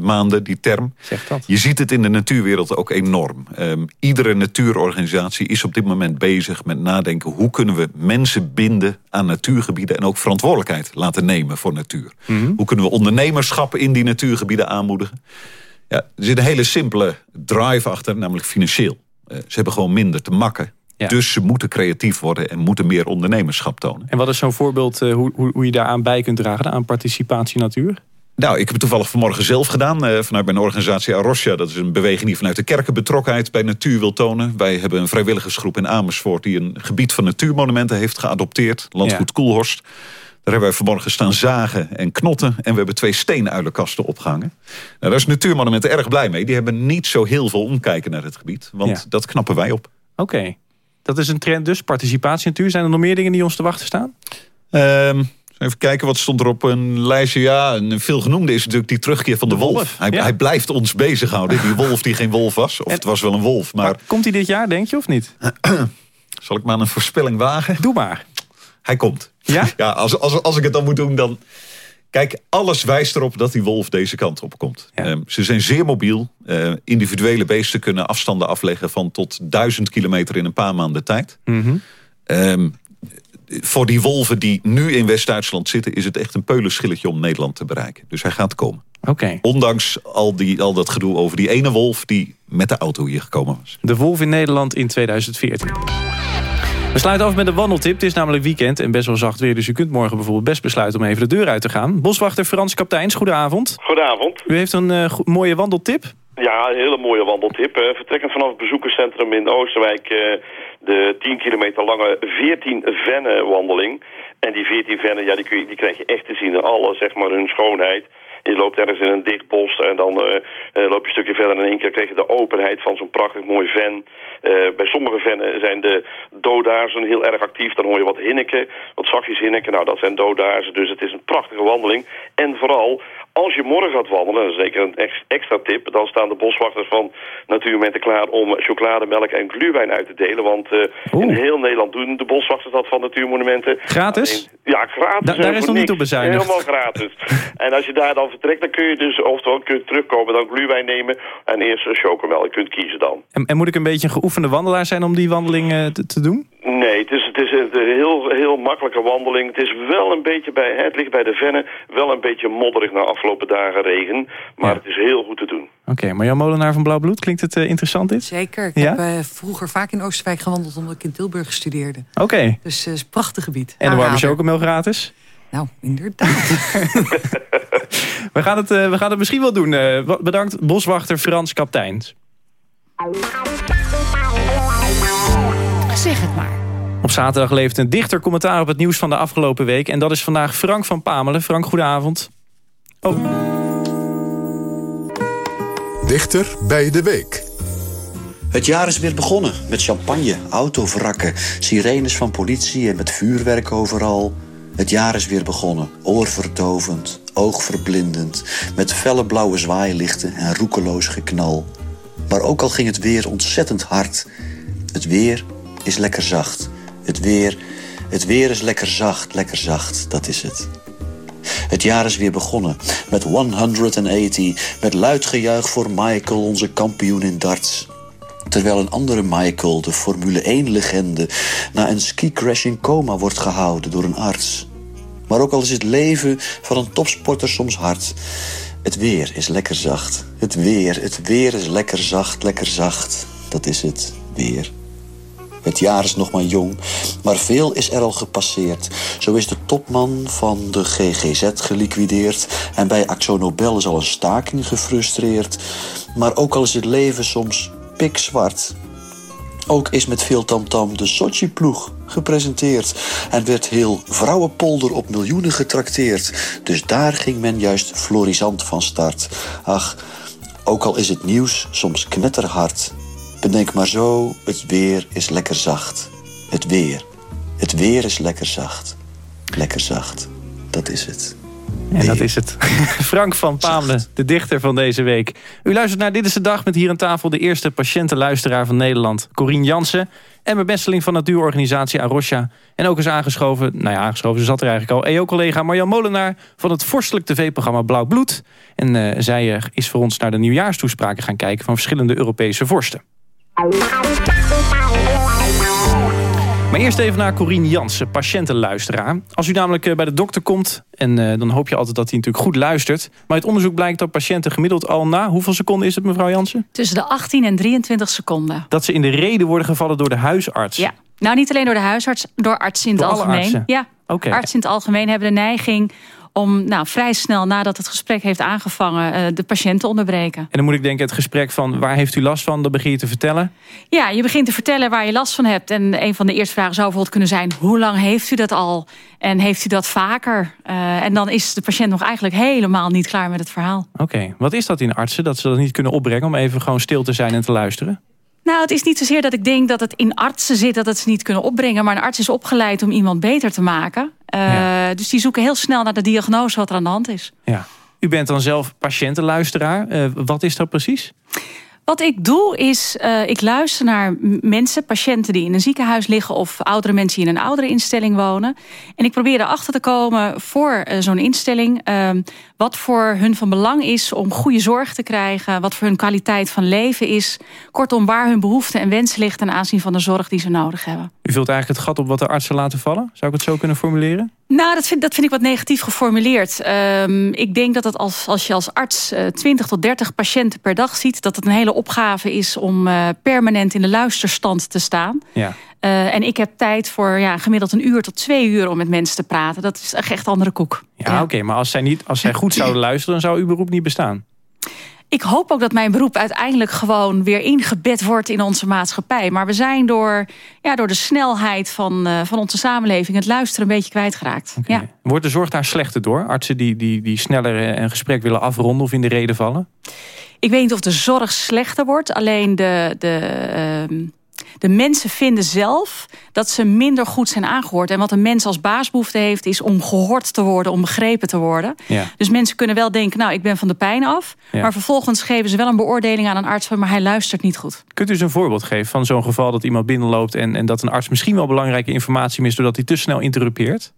maanden, die term. Zeg dat. Je ziet het in de natuurwereld ook enorm. Um, iedere natuurorganisatie is op dit moment bezig met nadenken... hoe kunnen we mensen binden aan natuurgebieden... en ook verantwoordelijkheid laten nemen voor natuur. Mhm. Mm -hmm. Hoe kunnen we ondernemerschap in die natuurgebieden aanmoedigen? Ja, er zit een hele simpele drive achter, namelijk financieel. Uh, ze hebben gewoon minder te makken. Ja. Dus ze moeten creatief worden en moeten meer ondernemerschap tonen. En wat is zo'n voorbeeld uh, hoe, hoe, je daaraan bij kunt dragen, aan participatie natuur? Nou, ik heb het toevallig vanmorgen zelf gedaan. Uh, vanuit mijn organisatie Arosja. Dat is een beweging die vanuit de kerken betrokkenheid bij natuur wil tonen. Wij hebben een vrijwilligersgroep in Amersfoort... die een gebied van natuurmonumenten heeft geadopteerd. Landgoed Ja. Koelhorst. Daar hebben wij vanmorgen staan zagen en knotten. En we hebben twee steenuilenkasten opgehangen. Nou, daar is Natuurmonumenten erg blij mee. Die hebben niet zo heel veel omkijken naar het gebied. Want Ja. dat knappen wij op. Oké. Dat is een trend dus, participatie natuur. Zijn er nog meer dingen die ons te wachten staan? Ehm, even kijken, wat stond er op een lijstje? Ja, een veelgenoemde is natuurlijk die terugkeer van de, wolf. Hij, hij blijft ons bezighouden. Die wolf die geen wolf was. Of het was wel een wolf, maar... Komt hij dit jaar, denk je, of niet? Zal ik maar een voorspelling wagen? Doe maar. Hij komt. Ja? Ja, als, als, als ik het dan moet doen, dan... Kijk, alles wijst erop dat die wolf deze kant op komt. Ehm, ze zijn zeer mobiel. Eh, individuele beesten kunnen afstanden afleggen van tot duizend kilometer in een paar maanden tijd. Mhm. Ehm, voor die wolven die nu in West-Duitsland zitten... is het echt een peulenschilletje om Nederland te bereiken. Dus hij gaat komen. Oké. Ondanks al, die, al dat gedoe over die ene wolf... die met de auto hier gekomen was. De wolf in Nederland in 2014. We sluiten af met een wandeltip. Het is namelijk weekend en best wel zacht weer. Dus u kunt morgen bijvoorbeeld best besluiten om even de deur uit te gaan. Boswachter Frans Kapteins, goedenavond. Goedenavond. U heeft een eh, mooie wandeltip. Ja, een hele mooie wandeltip. Vertrekkend vanaf het bezoekerscentrum in Oosterwijk... eh, de 10 kilometer lange 14 vennen wandeling. En die 14 vennen, ja, die, kun je, die krijg je echt te zien in alle, zeg maar, hun schoonheid. Je loopt ergens in een dicht bos en dan eh, eh, loop je een stukje verder... en in één keer krijg je de openheid van zo'n prachtig mooi ven. Eh, bij sommige vennen zijn de dodaarzen heel erg actief. Dan hoor je wat hinniken, wat zachtjes hinniken. Nou, dat zijn dodaarzen, dus het is een prachtige wandeling. En vooral, als je morgen gaat wandelen, dat is zeker een ex- extra tip... dan staan de boswachters van Natuurmomenten klaar om chocolademelk en gluwijn uit te delen. Want eh, in heel Nederland doen de boswachters dat van Natuurmonumenten. Gratis? Alleen- ja, gratis. Da- daar is voor nog niet op bezuinigd. Helemaal gratis. en als je daar dan vertrekt, dan kun je dus, oftewel kun je terugkomen, dan gluwijn nemen en eerst chocomelk. Kunt kiezen dan. En, en moet ik een beetje een geoefende wandelaar zijn om die wandeling eh, te, te doen? Nee, het is, het is een heel, heel makkelijke wandeling. Het is wel een beetje bij, hè, het ligt bij de vennen, wel een beetje modderig na afgelopen dagen regen. Maar het is heel goed te doen. Oké, maar Jan Molenaar van Blauw Bloed, klinkt het eh, interessant dit? Zeker. Ik Ja? heb eh, vroeger vaak in Oosterwijk gewandeld omdat ik in Tilburg studeerde. Oké. Dus het is een prachtig gebied. En de warme chocomel gratis? Nou, inderdaad. We gaan het, eh, we gaan het misschien wel doen. Eh, bedankt, boswachter Frans Kapteins. Zeg het maar. Op zaterdag levert een dichter commentaar op het nieuws van de afgelopen week. En dat is vandaag Frank van Pamelen. Frank, goedenavond. Oh. Dichter bij de week. Het jaar is weer begonnen met champagne, autovrakken, sirenes van politie en met vuurwerk overal. Het jaar is weer begonnen, oorverdovend, oogverblindend, met felle blauwe zwaailichten en roekeloos geknal. Maar ook al ging het weer ontzettend hard, het weer is lekker zacht. Het weer, het weer is lekker zacht, lekker zacht, dat is het. Het jaar is weer begonnen met 180, met luid gejuich voor Michael, onze kampioen in darts. Terwijl een andere Michael, de Formule 1-legende, na een ski-crash in coma wordt gehouden door een arts. Maar ook al is het leven van een topsporter soms hard, het weer is lekker zacht. Het weer, het weer is lekker zacht, lekker zacht. Dat is het weer. Het jaar is nog maar jong, maar veel is er al gepasseerd. Zo is de topman van de GGZ geliquideerd... en bij Axo Nobel is al een staking gefrustreerd. Maar ook al is het leven soms pikzwart... ook is met veel tamtam de Sochi-ploeg gepresenteerd... en werd heel Vrouwenpolder op miljoenen getrakteerd. Dus daar ging men juist florisant van start. Ach, ook al is het nieuws soms knetterhard... Bedenk maar zo, het weer is lekker zacht. Het weer. Het weer is lekker zacht. Lekker zacht. Dat is het. En dat is het. Frank van Pamelen, de dichter van deze week. U luistert naar Dit is de Dag met hier aan tafel... de eerste patiëntenluisteraar van Nederland, Corien Jansen... en bemesteling van natuurorganisatie Arosha. En ook is aangeschoven, nou ja, aangeschoven, ze zat er eigenlijk al... EO-collega Marjan Molenaar van het vorstelijk tv-programma Blauw Bloed. En eh, zij eh, is voor ons naar de nieuwjaarstoespraken gaan kijken... van verschillende Europese vorsten. Maar eerst even naar Corien Jansen, patiëntenluisteraar. Als u namelijk eh, bij de dokter komt, en eh, dan hoop je altijd dat hij natuurlijk goed luistert. Maar uit onderzoek blijkt dat patiënten gemiddeld al na... hoeveel seconden is het, mevrouw Jansen? Tussen de 18 en 23 seconden. Dat ze in de reden worden gevallen door de huisarts. Ja. Nou, niet alleen door de huisarts, door artsen in het Door algemeen. Ja, Oké. artsen in het algemeen hebben de neiging om nou, vrij snel nadat het gesprek heeft aangevangen... Uh, de patiënt te onderbreken. En dan moet ik denken het gesprek van waar heeft u last van? Dan begin je te vertellen. Ja, je begint te vertellen waar je last van hebt. En een van de eerste vragen zou bijvoorbeeld kunnen zijn... hoe lang heeft u dat al? En heeft u dat vaker? Uh, en dan is de patiënt nog eigenlijk helemaal niet klaar met het verhaal. Oké, wat is dat in artsen? Dat ze dat niet kunnen opbrengen om even gewoon stil te zijn en te luisteren? Nou, het is niet zozeer dat ik denk dat het in artsen zit... dat het ze niet kunnen opbrengen. Maar een arts is opgeleid om iemand beter te maken. Uh, Dus die zoeken heel snel naar de diagnose wat er aan de hand is. Ja. U bent dan zelf patiëntenluisteraar. Uh, wat is dat precies? Wat ik doe is, uh, ik luister naar mensen, patiënten die in een ziekenhuis liggen... of oudere mensen die in een oudere instelling wonen. En ik probeer erachter te komen voor uh, zo'n instelling... Uh, wat voor hun van belang is om goede zorg te krijgen... wat voor hun kwaliteit van leven is. Kortom, waar hun behoeften en wensen liggen... ten aanzien van de zorg die ze nodig hebben. U vult eigenlijk het gat op wat de artsen laten vallen? Zou ik het zo kunnen formuleren? Nou, dat vind, dat vind ik wat negatief geformuleerd. Um, ik denk dat het als, als je als arts uh, 20 tot 30 patiënten per dag ziet... dat het een hele opgave is om uh, permanent in de luisterstand te staan. Ja. Uh, en ik heb tijd voor ja, gemiddeld een uur tot twee uur om met mensen te praten. Dat is echt andere koek. Ja, ja. oké, okay, maar als zij, niet, als zij goed zouden luisteren... dan zou uw beroep niet bestaan. Ik hoop ook dat mijn beroep uiteindelijk gewoon weer ingebed wordt in onze maatschappij. Maar we zijn door, ja, door de snelheid van, uh, van onze samenleving het luisteren een beetje kwijtgeraakt. Okay. Ja. Wordt de zorg daar slechter door? Artsen die, die, die sneller een gesprek willen afronden of in de reden vallen? Ik weet niet of de zorg slechter wordt. Alleen de... de uh, de mensen vinden zelf dat ze minder goed zijn aangehoord. En wat een mens als baasbehoefte heeft... is om gehoord te worden, om begrepen te worden. Ja. Dus mensen kunnen wel denken, nou, ik ben van de pijn af. Ja. Maar vervolgens geven ze wel een beoordeling aan een arts... van, maar hij luistert niet goed. Kunt u eens een voorbeeld geven van zo'n geval dat iemand binnenloopt... En, en dat een arts misschien wel belangrijke informatie mist... doordat hij te snel interrupeert?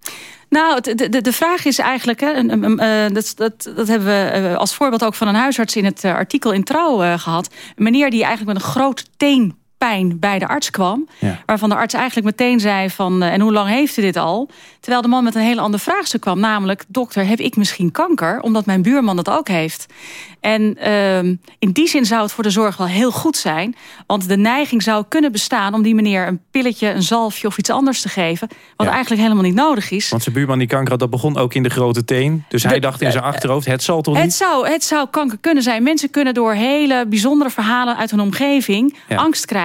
Nou, de, de, de vraag is eigenlijk, hè, uh, dat, dat, dat hebben we als voorbeeld ook van een huisarts in het artikel in Trouw gehad. Een meneer die eigenlijk met een groot teen pijn bij de arts kwam. Ja. Waarvan de arts eigenlijk meteen zei van... en hoe lang heeft u dit al? Terwijl de man met een hele andere vraagstuk kwam. Namelijk, dokter, heb ik misschien kanker? Omdat mijn buurman dat ook heeft. En uh, in die zin zou het voor de zorg wel heel goed zijn. Want de neiging zou kunnen bestaan om die meneer een pilletje, een zalfje of iets anders te geven. Wat ja. eigenlijk helemaal niet nodig is. Want zijn buurman die kanker had, dat begon ook in de grote teen. Dus de, hij dacht in zijn achterhoofd, het zal toch het niet? Zou, het zou kanker kunnen zijn. Mensen kunnen door hele bijzondere verhalen uit hun omgeving ja. angst krijgen.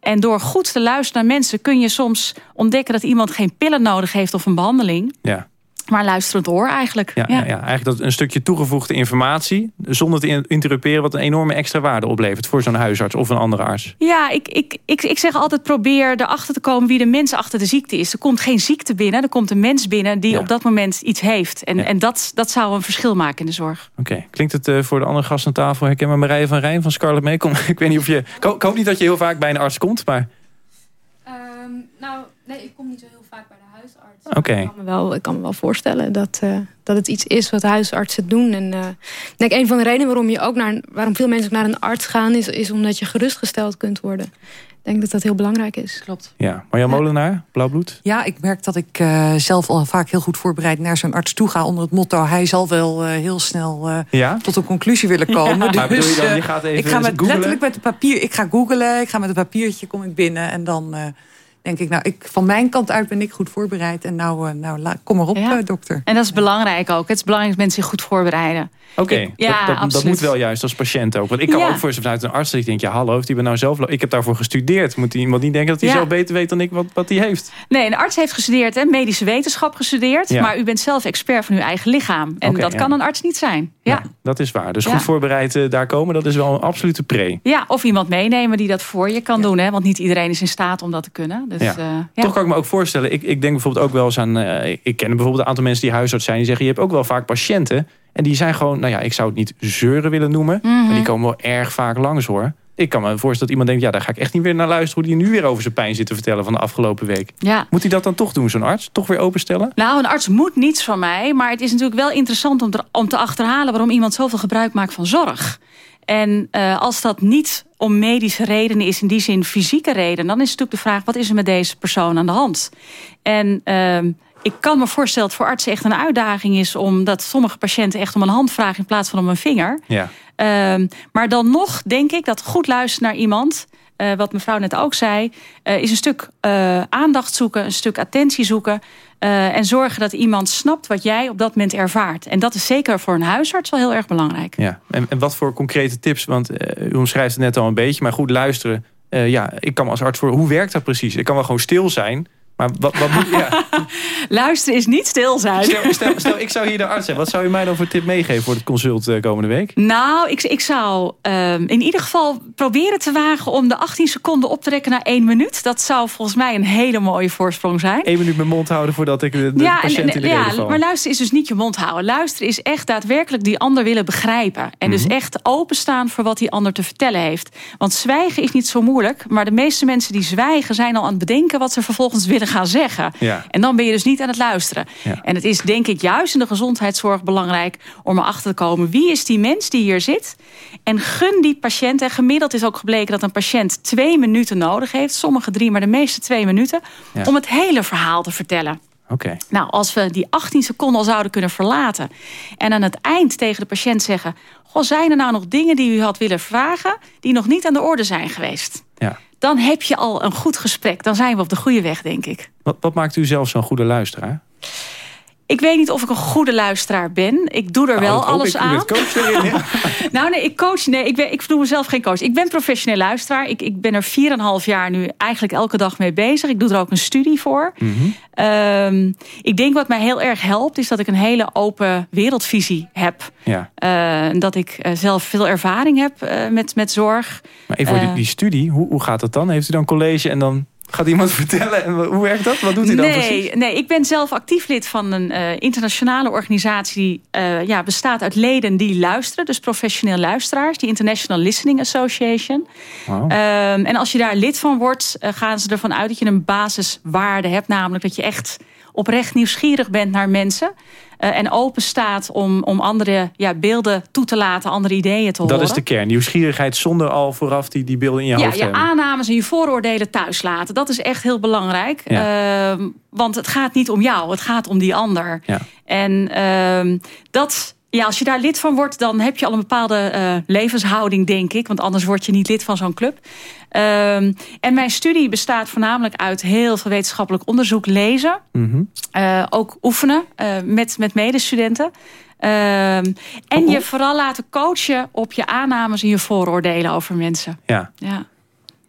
En door goed te luisteren naar mensen kun je soms ontdekken dat iemand geen pillen nodig heeft of een behandeling. Ja. Maar luisterend oor eigenlijk. Ja, ja. ja, eigenlijk dat een stukje toegevoegde informatie... zonder te interruperen wat een enorme extra waarde oplevert... voor zo'n huisarts of een andere arts. Ja, ik, ik, ik, ik zeg altijd probeer erachter te komen... wie de mens achter de ziekte is. Er komt geen ziekte binnen, er komt een mens binnen... die ja. op dat moment iets heeft. En, ja. en dat, dat zou een verschil maken in de zorg. Oké, okay. klinkt het uh, voor de andere gast aan tafel... herkenbaar Marije van Rijn van Scarlet mee? Kom, ik weet niet of je... Ik hoop niet dat je heel vaak bij een arts komt, maar... Um, nou, nee, ik kom niet zo heel Okay. Ik, kan me wel, ik kan me wel voorstellen dat, uh, dat het iets is wat huisartsen doen. En uh, denk, een van de redenen waarom, je ook naar, waarom veel mensen naar een arts gaan... is, is omdat je gerustgesteld kunt worden. Ik denk dat dat heel belangrijk is. Klopt. Ja. Marja Molenaar, Blauwbloed? Ja, ik merk dat ik uh, zelf al vaak heel goed voorbereid naar zo'n arts toe ga... onder het motto, hij zal wel uh, heel snel uh, ja? tot een conclusie willen komen. Ja. Dus, maar bedoel je dan, je gaat even ik ga met, googlen? letterlijk met een papier, ik ga googlen, ik ga met een papiertje, kom ik binnen... en dan denk ik, nou, ik, van mijn kant uit ben ik goed voorbereid. En nou, uh, nou kom maar op, ja. uh, dokter. En dat is belangrijk ook. Het is belangrijk dat mensen zich goed voorbereiden. Oké, okay. ja, dat, dat, dat, moet wel juist als patiënt ook. Want ik kan ja. ook voor vanuit een arts dat ik denk, ja hallo, heeft hij nou zelf... Ik heb daarvoor gestudeerd. Moet iemand niet denken dat hij ja. zelf beter weet dan ik wat, wat hij heeft? Nee, een arts heeft gestudeerd, hè, medische wetenschap gestudeerd. Ja. Maar u bent zelf expert van uw eigen lichaam. En okay, dat kan een arts niet zijn. Ja. dat is waar. Dus goed voorbereid uh, daar komen, dat is wel een absolute pre. Ja, of iemand meenemen die dat voor je kan doen. Hè, want niet iedereen is in staat om dat te kunnen. Dus, ja. Toch kan ik me ook voorstellen. Ik, ik denk bijvoorbeeld ook wel eens aan... Uh, ik ken bijvoorbeeld een aantal mensen die huisarts zijn. Die zeggen, je hebt ook wel vaak patiënten. En die zijn gewoon, nou ja, ik zou het niet zeuren willen noemen. Mm -hmm. Maar die komen wel erg vaak langs hoor. Ik kan me voorstellen dat iemand denkt... ja, daar ga ik echt niet weer naar luisteren... hoe die nu weer over zijn pijn zit te vertellen van de afgelopen week. Ja. Moet hij dat dan toch doen, zo'n arts? Toch weer openstellen? Nou, een arts moet niets van mij. Maar het is natuurlijk wel interessant om te, om te achterhalen... waarom iemand zoveel gebruik maakt van zorg. En uh, als dat niet om medische redenen is, in die zin fysieke redenen... dan is natuurlijk de vraag, wat is er met deze persoon aan de hand? En... Uh, ik kan me voorstellen dat voor artsen echt een uitdaging is... omdat sommige patiënten echt om een hand vragen in plaats van om een vinger. Ja. Uh, maar dan nog denk ik dat goed luisteren naar iemand... uh, wat mevrouw net ook zei... Uh, is een stuk uh, aandacht zoeken, een stuk attentie zoeken... en zorgen dat iemand snapt wat jij op dat moment ervaart. En dat is zeker voor een huisarts wel heel erg belangrijk. Ja. En, en wat voor concrete tips? Want u omschrijft het net al een beetje, maar goed luisteren... ja, ik kan als arts voor. Hoe werkt dat precies? Ik kan wel gewoon stil zijn. Maar wat, wat moet... Ja. Luisteren is niet stil zijn. Stel, stel, stel, ik zou hier de arts zijn. Wat zou u mij dan voor tip meegeven voor het consult uh, komende week? Nou, ik, ik zou um, in ieder geval proberen te wagen... om de 18 seconden op te rekken naar 1 minuut. Dat zou volgens mij een hele mooie voorsprong zijn. 1 minuut mijn mond houden voordat ik de, de ja, patiënt en, in de ja, reden val. Maar luisteren is dus niet je mond houden. Luisteren is echt daadwerkelijk die ander willen begrijpen. En mm -hmm. dus echt openstaan voor wat die ander te vertellen heeft. Want zwijgen is niet zo moeilijk. Maar de meeste mensen die zwijgen zijn al aan het bedenken... wat ze vervolgens willen gaan zeggen. Ja. En dan ben je dus niet aan het luisteren. Ja. En het is denk ik juist in de gezondheidszorg belangrijk... om erachter te komen wie is die mens die hier zit. En gun die patiënt. En gemiddeld is ook gebleken dat een patiënt twee minuten nodig heeft. Sommige drie, maar de meeste twee minuten. Om het hele verhaal te vertellen. Oké. Nou, als we die 18 seconden al zouden kunnen verlaten... en aan het eind tegen de patiënt zeggen... Goh, zijn er nou nog dingen die u had willen vragen... die nog niet aan de orde zijn geweest? Ja. Dan heb je al een goed gesprek. Dan zijn we op de goede weg, denk ik. Wat, wat maakt u zelf zo'n goede luisteraar? Ik weet niet of ik een goede luisteraar ben. Ik doe er Nou, wel alles ik. Aan. bent coach erin, ja. nou nee, ik coach. Nee, ik, ben, ik noem mezelf geen coach. Ik ben professioneel luisteraar. Ik, ik ben er 4,5 jaar nu eigenlijk elke dag mee bezig. Ik doe er ook een studie voor. Mhm. Um, ik denk wat mij heel erg helpt... is dat ik een hele open wereldvisie heb. Ja. Uh, dat ik uh, zelf veel ervaring heb uh, met, met zorg. Maar even voor die, die studie, hoe, hoe gaat dat dan? Heeft u dan college en dan gaat iemand vertellen? En hoe werkt dat? Wat doet u dan nee, precies? Nee, ik ben zelf actief lid van een uh, internationale organisatie... die uh, ja, bestaat uit leden die luisteren. Dus professioneel luisteraars. Die International Listening Association. Wow. Um, en als je daar lid van wordt, uh, gaan ze ervan uit... dat je een basiswaarde hebt. Namelijk dat je echt oprecht nieuwsgierig bent naar mensen... Uh, en open staat om, om andere ja, beelden toe te laten, andere ideeën te dat horen. is de kern. Nieuwsgierigheid zonder al vooraf die, die beelden in je ja, hoofd je hebben. aannames en je vooroordelen thuis laten. Dat is echt heel belangrijk. Ja. Uh, want het gaat niet om jou, het gaat om die ander. Ja. En uh, dat... Ja, als je daar lid van wordt, dan heb je al een bepaalde uh, levenshouding, denk ik. Want anders word je niet lid van zo'n club. Uh, en mijn studie bestaat voornamelijk uit heel veel wetenschappelijk onderzoek lezen. Mm -hmm. uh, ook oefenen uh, met, met medestudenten. Uh, en Oh. je vooral laten coachen op je aannames en je vooroordelen over mensen. Ja. Ja,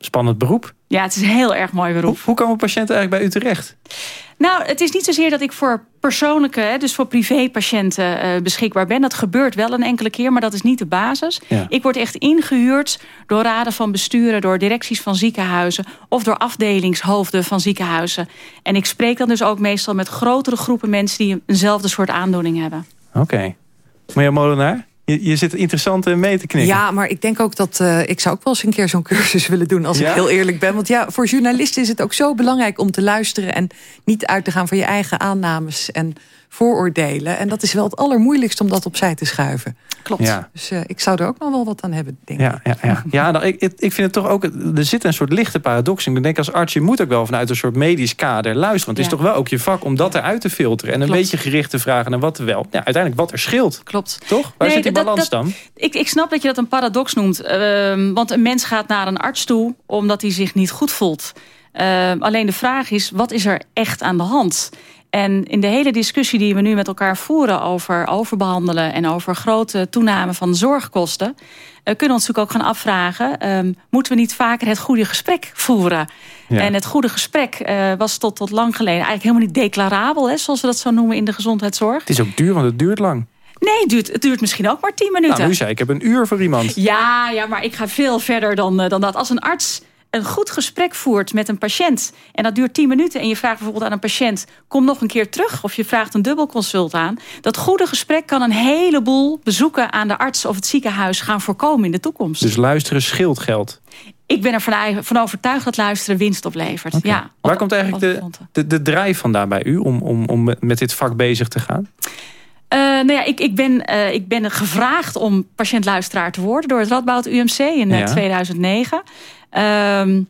Spannend beroep. ja het is een heel erg mooi beroep. Hoe, hoe komen patiënten eigenlijk bij u terecht? Nou, het is niet zozeer dat ik voor persoonlijke, dus voor privépatiënten uh, beschikbaar ben. Dat gebeurt wel een enkele keer, maar dat is niet de basis. Ja. Ik word echt ingehuurd door raden van besturen, door directies van ziekenhuizen of door afdelingshoofden van ziekenhuizen. En ik spreek dan dus ook meestal met grotere groepen mensen die eenzelfde soort aandoening hebben. Oké. Okay. Meneer Molenaar, je, je zit interessant mee te knikken. Ja, maar ik denk ook dat uh, ik zou ook wel eens een keer zo'n cursus willen doen, als Ja? ik heel eerlijk ben. Want ja, voor journalisten is het ook zo belangrijk om te luisteren en niet uit te gaan van je eigen aannames en vooroordelen. En dat is wel het allermoeilijkst om dat opzij te schuiven. Klopt. Ja. Dus uh, ik zou er ook nog wel wat aan hebben, denk ik. Ja, ja, ja. ja nou, ik, ik vind het toch ook... Er zit een soort lichte paradox in. Ik denk als arts, je moet ook wel vanuit een soort medisch kader luisteren. Want het is Ja. toch wel ook je vak om dat eruit te filteren. En een Klopt. beetje gericht te vragen naar wat er wel... Ja, uiteindelijk wat er scheelt. Klopt. Toch? Waar Nee, zit die balans dat- dan? Ik, ik snap dat je dat een paradox noemt. Ehm, want een mens gaat naar een arts toe omdat hij zich niet goed voelt. Ehm, alleen de vraag is, wat is er echt aan de hand? En in de hele discussie die we nu met elkaar voeren... over overbehandelen en over grote toename van zorgkosten... eh, kunnen we ons natuurlijk ook gaan afvragen... ehm, moeten we niet vaker het goede gesprek voeren? Ja. En het goede gesprek eh, was tot, tot lang geleden eigenlijk helemaal niet declarabel... Hè, zoals we dat zo noemen in de gezondheidszorg. Het is ook duur, want het duurt lang. Nee, het duurt, het duurt misschien ook maar tien minuten. Nou, u zei, ik heb een uur voor iemand. Ja, ja, maar ik ga veel verder dan, eh, dan dat. Als een arts een goed gesprek voert met een patiënt... en dat duurt 10 minuten en je vraagt bijvoorbeeld aan een patiënt... kom nog een keer terug of je vraagt een dubbelconsult aan... dat goede gesprek kan een heleboel bezoeken aan de arts of het ziekenhuis... gaan voorkomen in de toekomst. Dus luisteren scheelt geld. Ik ben ervan van overtuigd dat luisteren winst oplevert. Ja, Waar op- komt eigenlijk de, de, de drijf vandaan bij u om, om, om met- dit vak bezig te gaan? Uh, nou ja, ik, ik, ben, uh, ik ben gevraagd om patiëntluisteraar te worden... door het Radboud UMC in uh, Ja. 2009. Um,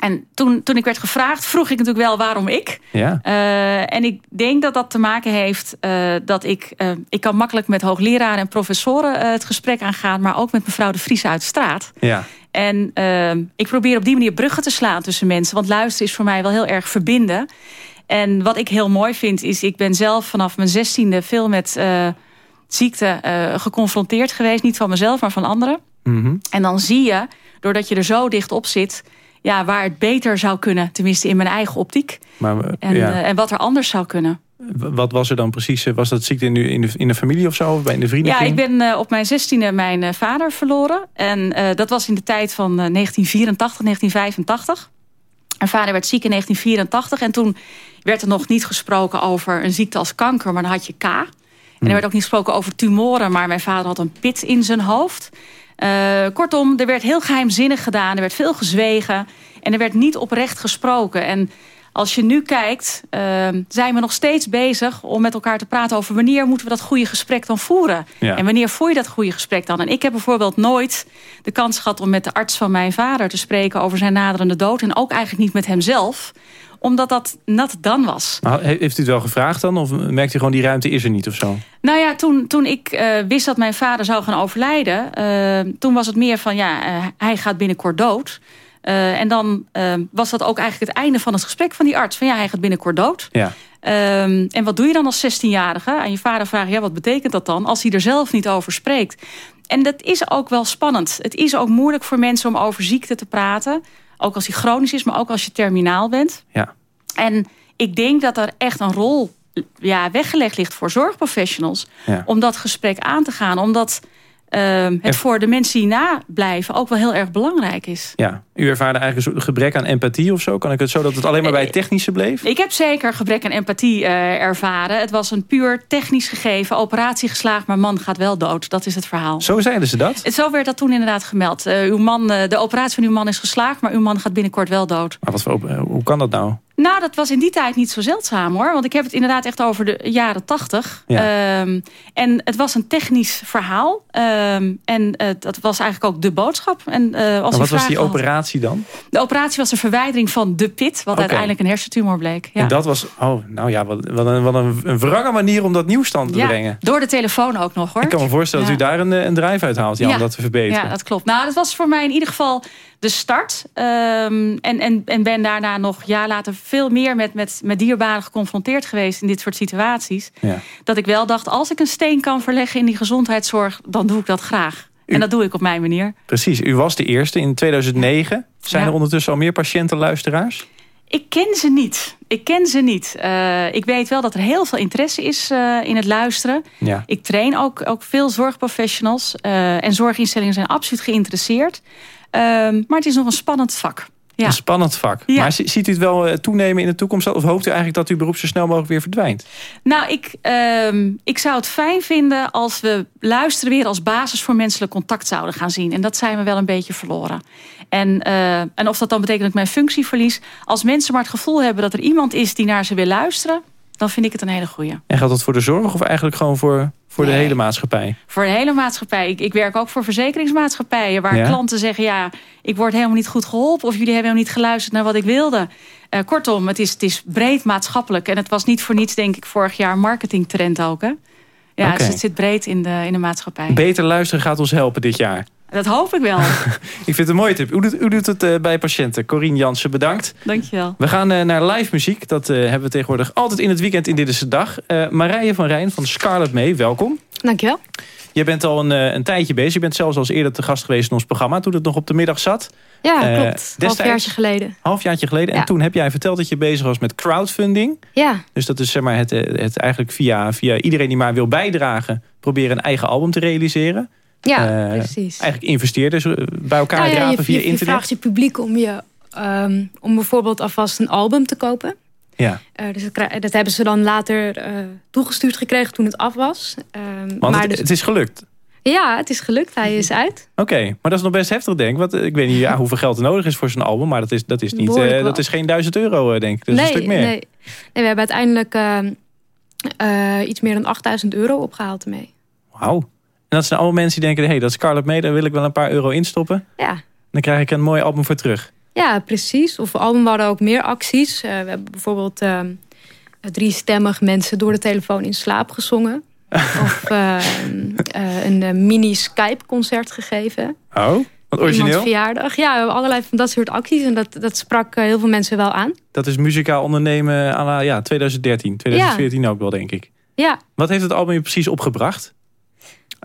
en toen, toen ik werd gevraagd, vroeg ik natuurlijk wel waarom ik. Ja. Uh, en ik denk dat dat te maken heeft uh, dat ik... Uh, ik kan makkelijk met hoogleraren en professoren het gesprek aangaan... maar ook met mevrouw de Vries uit de straat. Ja. En uh, ik probeer op die manier bruggen te slaan tussen mensen. Want luisteren is voor mij wel heel erg verbinden. En wat ik heel mooi vind is... ik ben zelf vanaf mijn zestiende veel met ziekte geconfronteerd geweest. Niet van mezelf, maar van anderen. Mm -hmm. En dan zie je, doordat je er zo dicht op zit... Ja, waar het beter zou kunnen. Tenminste in mijn eigen optiek. Maar, en, ja. uh, en wat er anders zou kunnen. Wat was er dan precies? Was dat ziekte in de, in de, in de familie of zo? Of in de vrienden? Ja, ik ben uh, op mijn zestiende mijn uh, vader verloren. En uh, dat was in de tijd van 1984, 1985. Mijn vader werd ziek in 1984. En toen werd er nog niet gesproken over een ziekte als kanker. Maar dan had je K. En er werd ook niet gesproken over tumoren. Maar mijn vader had een pit in zijn hoofd. Kortom, er werd heel geheimzinnig gedaan. Er werd veel gezwegen. En er werd niet oprecht gesproken. En als je nu kijkt, uh, zijn we nog steeds bezig om met elkaar te praten over wanneer moeten we dat goede gesprek dan voeren. Ja. En wanneer voer je dat goede gesprek dan? En ik heb bijvoorbeeld nooit de kans gehad om met de arts van mijn vader te spreken over zijn naderende dood. En ook eigenlijk niet met hemzelf omdat dat nat dan was. Heeft u het wel gevraagd dan? Of merkt u gewoon die ruimte is er niet of zo? Nou ja, toen, toen ik uh, wist dat mijn vader zou gaan overlijden... Uh, toen was het meer van, ja, uh, hij gaat binnenkort dood... En dan was dat ook eigenlijk het einde van het gesprek van die arts. Van ja, hij gaat binnenkort dood. Ja. Um, en wat doe je dan als 16-jarige? Aan je vader vragen, ja, wat betekent dat dan? Als hij er zelf niet over spreekt. En dat is ook wel spannend. Het is ook moeilijk voor mensen om over ziekte te praten. Ook als die chronisch is, maar ook als je terminaal bent. Ja. En ik denk dat er echt een rol ja, weggelegd ligt voor zorgprofessionals... Ja. om dat gesprek aan te gaan. Omdat... Uh, het voor de mensen die nablijven ook wel heel erg belangrijk is. Ja, u ervaarde eigenlijk een gebrek aan empathie of zo? Kan ik het zo dat het alleen maar bij het technische bleef? Ik heb zeker gebrek aan empathie uh, ervaren. Het was een puur technisch gegeven. Operatie geslaagd, maar man gaat wel dood. Dat is het verhaal. Zo zeiden ze dat? Zo werd dat toen inderdaad gemeld. Uh, uw man, uh, de operatie van uw man is geslaagd, maar uw man gaat binnenkort wel dood. Maar wat voor, hoe kan dat nou? Nou, dat was in die tijd niet zo zeldzaam hoor. Want ik heb het inderdaad echt over de jaren tachtig. Ja. Um, en het was een technisch verhaal. Um, en uh, dat was eigenlijk ook de boodschap. En, uh, als wat was die operatie dan? De operatie was de verwijdering van de pit. Wat okay. uiteindelijk een hersentumor bleek. Ja. En dat was, oh, nou ja, wat, wat een, wat een, een wrange manier om dat nieuws stand te ja, brengen. door de telefoon ook nog hoor. Ik kan me voorstellen dat u daar een, een drijf uit haalt ja, om dat te verbeteren. Ja, dat klopt. Nou, dat was voor mij in ieder geval de start. Um, en, en, en ben daarna nog jaar later veel meer met, met, met dierbaren geconfronteerd geweest in dit soort situaties. Ja. Dat ik wel dacht, als ik een steen kan verleggen in die gezondheidszorg, dan doe ik dat graag. U, en dat doe ik op mijn manier. Precies, u was de eerste in 2009. Zijn Ja. er ondertussen al meer patiënten luisteraars? Ik ken ze niet. Ik ken ze niet. Uh, ik weet wel dat er heel veel interesse is uh, in het luisteren. Ja. Ik train ook, ook veel zorgprofessionals. Uh, en zorginstellingen zijn absoluut geïnteresseerd. Um, maar het is nog een spannend vak. Ja. Een spannend vak. Ja. Maar ziet u het wel eh, toenemen in de toekomst? Of hoopt u eigenlijk dat uw beroep zo snel mogelijk weer verdwijnt? Nou, ik, um, ik zou het fijn vinden als we luisteren weer als basis voor menselijk contact zouden gaan zien. En dat zijn we wel een beetje verloren. En, uh, en of dat dan betekent dat ik mijn functie verlies. Als mensen maar het gevoel hebben dat er iemand is die naar ze wil luisteren. Dan vind ik het een hele goeie. En geldt dat voor de zorg of eigenlijk gewoon voor, voor Nee. de hele maatschappij? Voor de hele maatschappij. Ik, ik werk ook voor verzekeringsmaatschappijen... waar Ja? klanten zeggen, ja, ik word helemaal niet goed geholpen... of jullie hebben helemaal niet geluisterd naar wat ik wilde. Uh, kortom, het is, het is breed maatschappelijk. En het was niet voor niets, denk ik, vorig jaar marketingtrend ook. Hè? Ja, dus het zit breed in de, in de maatschappij. Beter luisteren gaat ons helpen dit jaar. Dat hoop ik wel. Ik vind het een mooie tip. U doet, u doet het uh, bij patiënten. Corine Jansen, bedankt. Dankjewel. We gaan uh, naar live muziek. Dat uh, hebben we tegenwoordig altijd in het weekend in Dit is de Dag. Marije van Rijn van Scarlet May, welkom. Dankjewel. Je bent al een, een tijdje bezig. Je bent zelfs al eens eerder te gast geweest in ons programma... toen het nog op de middag zat. Ja, Eh, klopt. destijds- Halfjaartje geleden. Halfjaartje geleden. En toen heb jij verteld dat je bezig was met crowdfunding. Ja, Dus dat is zeg maar, het, eh, het eigenlijk via, via iedereen die maar wil bijdragen... proberen een eigen album te realiseren. Ja Eh, precies. Eigenlijk investeerders eh, bij elkaar Nou ja, draven je, via je, je internet. vraagt je publiek om, je, ehm, om bijvoorbeeld alvast een album te kopen. Ja. Eh, dus dat, hebben ze dan later toegestuurd gekregen toen het af was. Ehm, Want maar het, dus- het is gelukt. ja, het is gelukt. Hij is uit. Oké, maar dat is nog best heftig denk ik. Want ik weet niet ja, hoeveel geld er nodig is voor zo'n album. Maar dat is, dat is, niet, dat is geen duizend euro denk ik. Dat is nee, een stuk meer. Nee. nee, we hebben uiteindelijk ehm, eh, iets meer dan 8000 euro opgehaald ermee. Wauw. En dat zijn allemaal mensen die denken... hé, hey, dat is Scarlet May, daar wil ik wel een paar euro instoppen. Ja. Dan krijg ik een mooi album voor terug. Ja, precies. Of album hadden ook meer acties. Eh, we hebben bijvoorbeeld ehm, driestemmig mensen door de telefoon in slaap gezongen. of eh, een eh, mini Skype-concert gegeven. Oh? Wat origineel? iemands verjaardag. Ja, we hebben allerlei van dat soort acties. En dat, dat sprak eh, heel veel mensen wel aan. Dat is muzikaal ondernemen à la, ja, 2013, 2014 ook wel, denk ik. Ja, Wat heeft het album je precies opgebracht?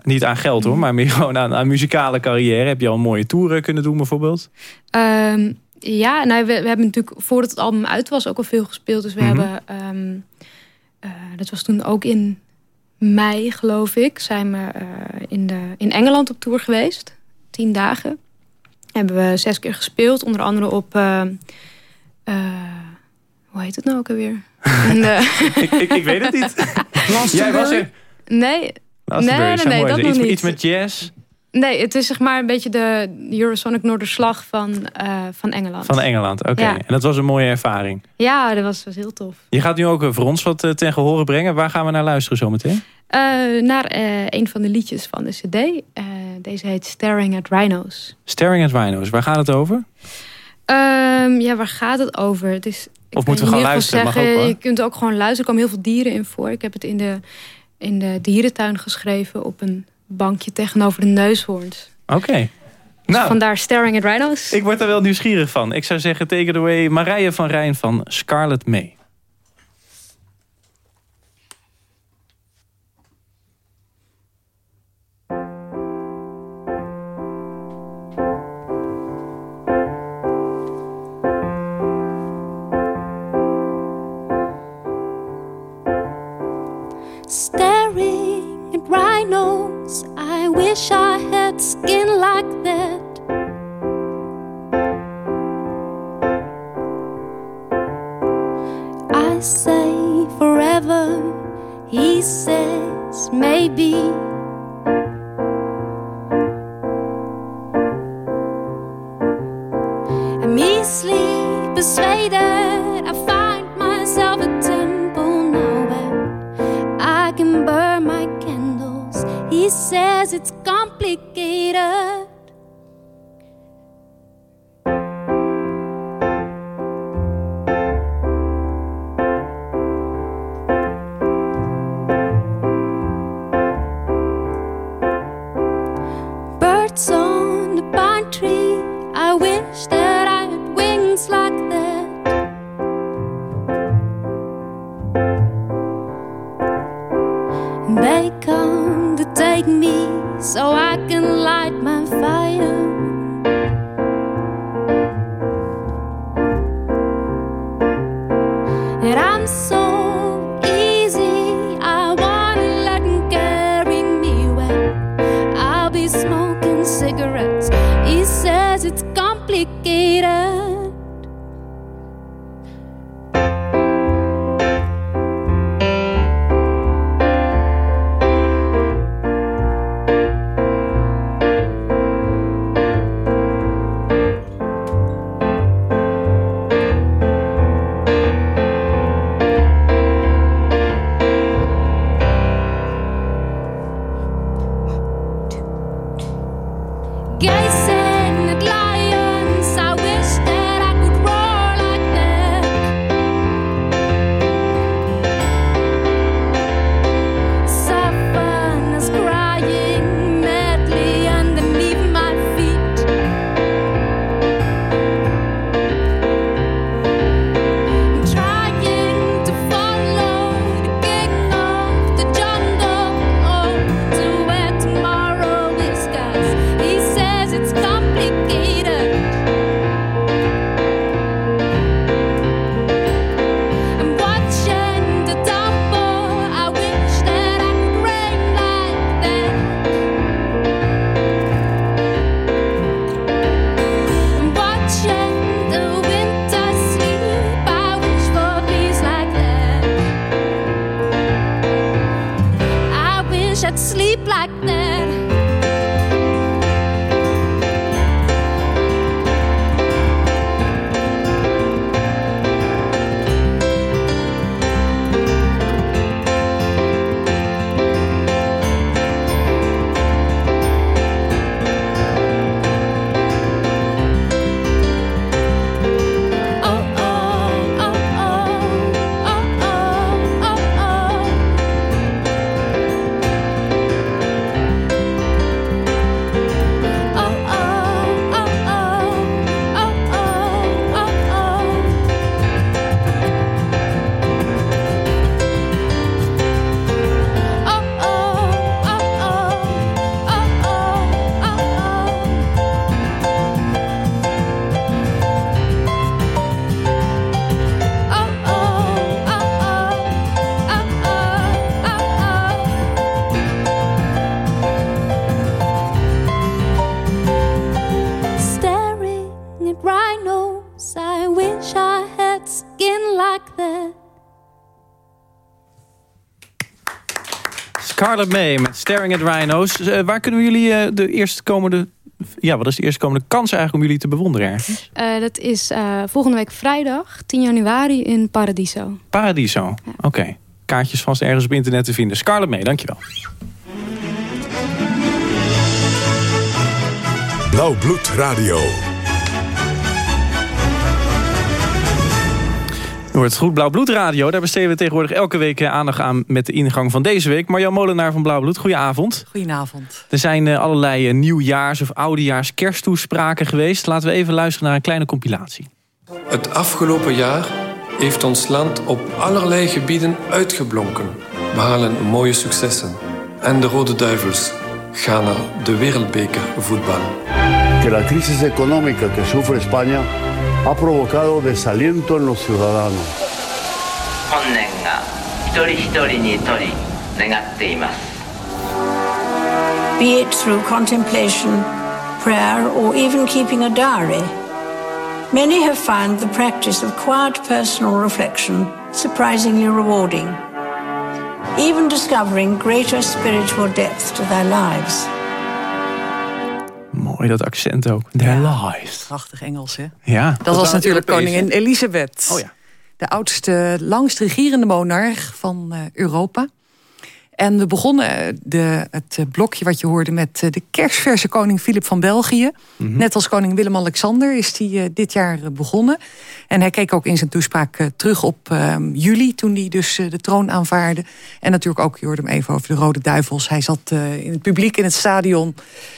Niet aan geld hoor, maar meer gewoon aan, aan muzikale carrière. Heb je al mooie tour kunnen doen bijvoorbeeld? Ehm, ja nou, we, we hebben natuurlijk voordat het album uit was ook al veel gespeeld. Dus we Mhm. hebben, ehm, eh, dat was toen ook in mei geloof ik, zijn we eh, in, de, in Engeland op tour geweest. Tien dagen. Hebben we zes keer gespeeld, onder andere op, eh, eh, hoe heet het nou ook alweer? De- ik, ik, ik weet het niet. Jij was er. nee, nee, Glastonbury nee, nee, mooi dat nog iets, niet. iets met jazz Nee, het is zeg maar een beetje de Eurosonic Noorderslag van, eh, van Engeland. van Engeland. Oké, Ja. en dat was een mooie ervaring. Ja, dat was, was heel tof. Je gaat nu ook eh, voor ons wat eh, ten gehore brengen. Waar gaan we naar luisteren zometeen? Naar een van de liedjes van de cd. Deze heet Staring at Rhinos. Staring at Rhinos, waar gaat het over? Ehm, ja, waar gaat het over? Het is, Of moeten we geval luisteren? Mag Zeggen, ook, hoor. je kunt ook gewoon luisteren. Er komen heel veel dieren in voor. Ik heb het in de, in de dierentuin geschreven op een bankje tegenover de neushoorns. Oké. Nou, Vandaar Staring at Rhinos. ik word er wel nieuwsgierig van. Ik zou zeggen, take it away, Marije van Rijn van Scarlet May. Wish I had skin like that. I say forever, he says maybe. I'm easily persuaded. I find He says it's complicated. Scarlett May met Staring at Rhinos. Uh, waar kunnen we jullie uh, de eerstkomende... Ja, wat is de eerstkomende kans eigenlijk om jullie te bewonderen ergens? Uh, dat is volgende week vrijdag, 10 januari in Paradiso. Paradiso, ja. oké. Okay. Kaartjes vast ergens op internet te vinden. Scarlett May, dankjewel. Blauw Bloed Radio. Je hoort goed Blauw Bloed Radio. Daar besteden we tegenwoordig elke week eh, aandacht aan met de ingang van deze week. Marjan Molenaar van Blauw Bloed, goedenavond. Goedenavond. Er zijn uh, allerlei uh, nieuwjaars- of oudejaars kersttoespraken geweest. Laten we even luisteren naar een kleine compilatie. Het afgelopen jaar heeft ons land op allerlei gebieden uitgeblonken. We halen mooie successen. En de Rode Duivels gaan naar de wereldbeker voetbal. Que la crisis económica que sufre España ha provocado desaliento en los ciudadanos. Be it through contemplation, prayer, or even keeping a diary, many have found the practice of quiet personal reflection surprisingly rewarding, even discovering greater spiritual depth to their lives. Mooi dat accent ook. Their ja, lives. Prachtig Engels, hè? Ja. Dat, was natuurlijk koningin Elisabeth. Oh ja. De oudste, langst regerende monarch van uh, Europa. En we begonnen de, het blokje wat je hoorde met de kerstverse koning Filip van België. Mm -hmm. Net als koning Willem-Alexander is die dit jaar begonnen. En hij keek ook in zijn toespraak terug op uh, juli, toen hij dus de troon aanvaarde. En natuurlijk ook, je hoorde hem even over de Rode Duivels. Hij zat in het publiek in het stadion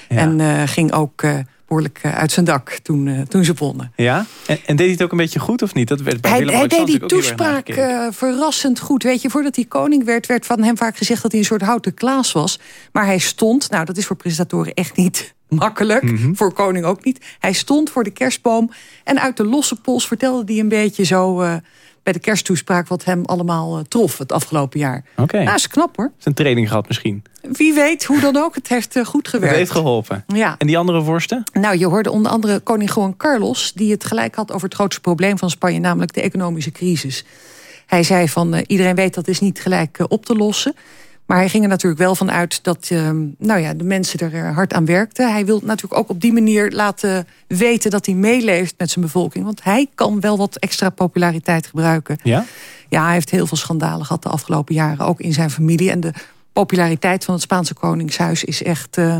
ja. en ging ook behoorlijk uit zijn dak toen, toen ze wonnen. Ja? En, en, deed hij het ook een beetje goed of niet? Dat werd bij hij, hij deed die toespraak uh, verrassend goed. Weet je, voordat hij koning werd, werd van hem vaak gezegd dat hij een soort houten Klaas was. Maar hij stond, nou dat is voor presentatoren echt niet makkelijk. Mm -hmm. Voor koning ook niet. Hij stond voor de kerstboom en uit de losse pols vertelde hij een beetje zo... Uh, bij de kersttoespraak wat hem allemaal uh, trof het afgelopen jaar. Oké. Okay. Nou, is knap hoor. Zijn training gehad misschien. Wie weet, hoe dan ook. Het heeft uh, goed gewerkt. Het heeft geholpen. Ja. En die andere vorsten? Nou, je hoorde onder andere koning Juan Carlos... die het gelijk had over het grootste probleem van Spanje... namelijk de economische crisis. Hij zei van, uh, iedereen weet dat is niet gelijk uh, op te lossen. Maar hij ging er natuurlijk wel van uit dat nou ja, de mensen er hard aan werkten. Hij wil natuurlijk ook op die manier laten weten dat hij meeleeft met zijn bevolking. Want hij kan wel wat extra populariteit gebruiken. Ja? Ja, hij heeft heel veel schandalen gehad de afgelopen jaren. Ook in zijn familie. En de populariteit van het Spaanse koningshuis is echt... Uh,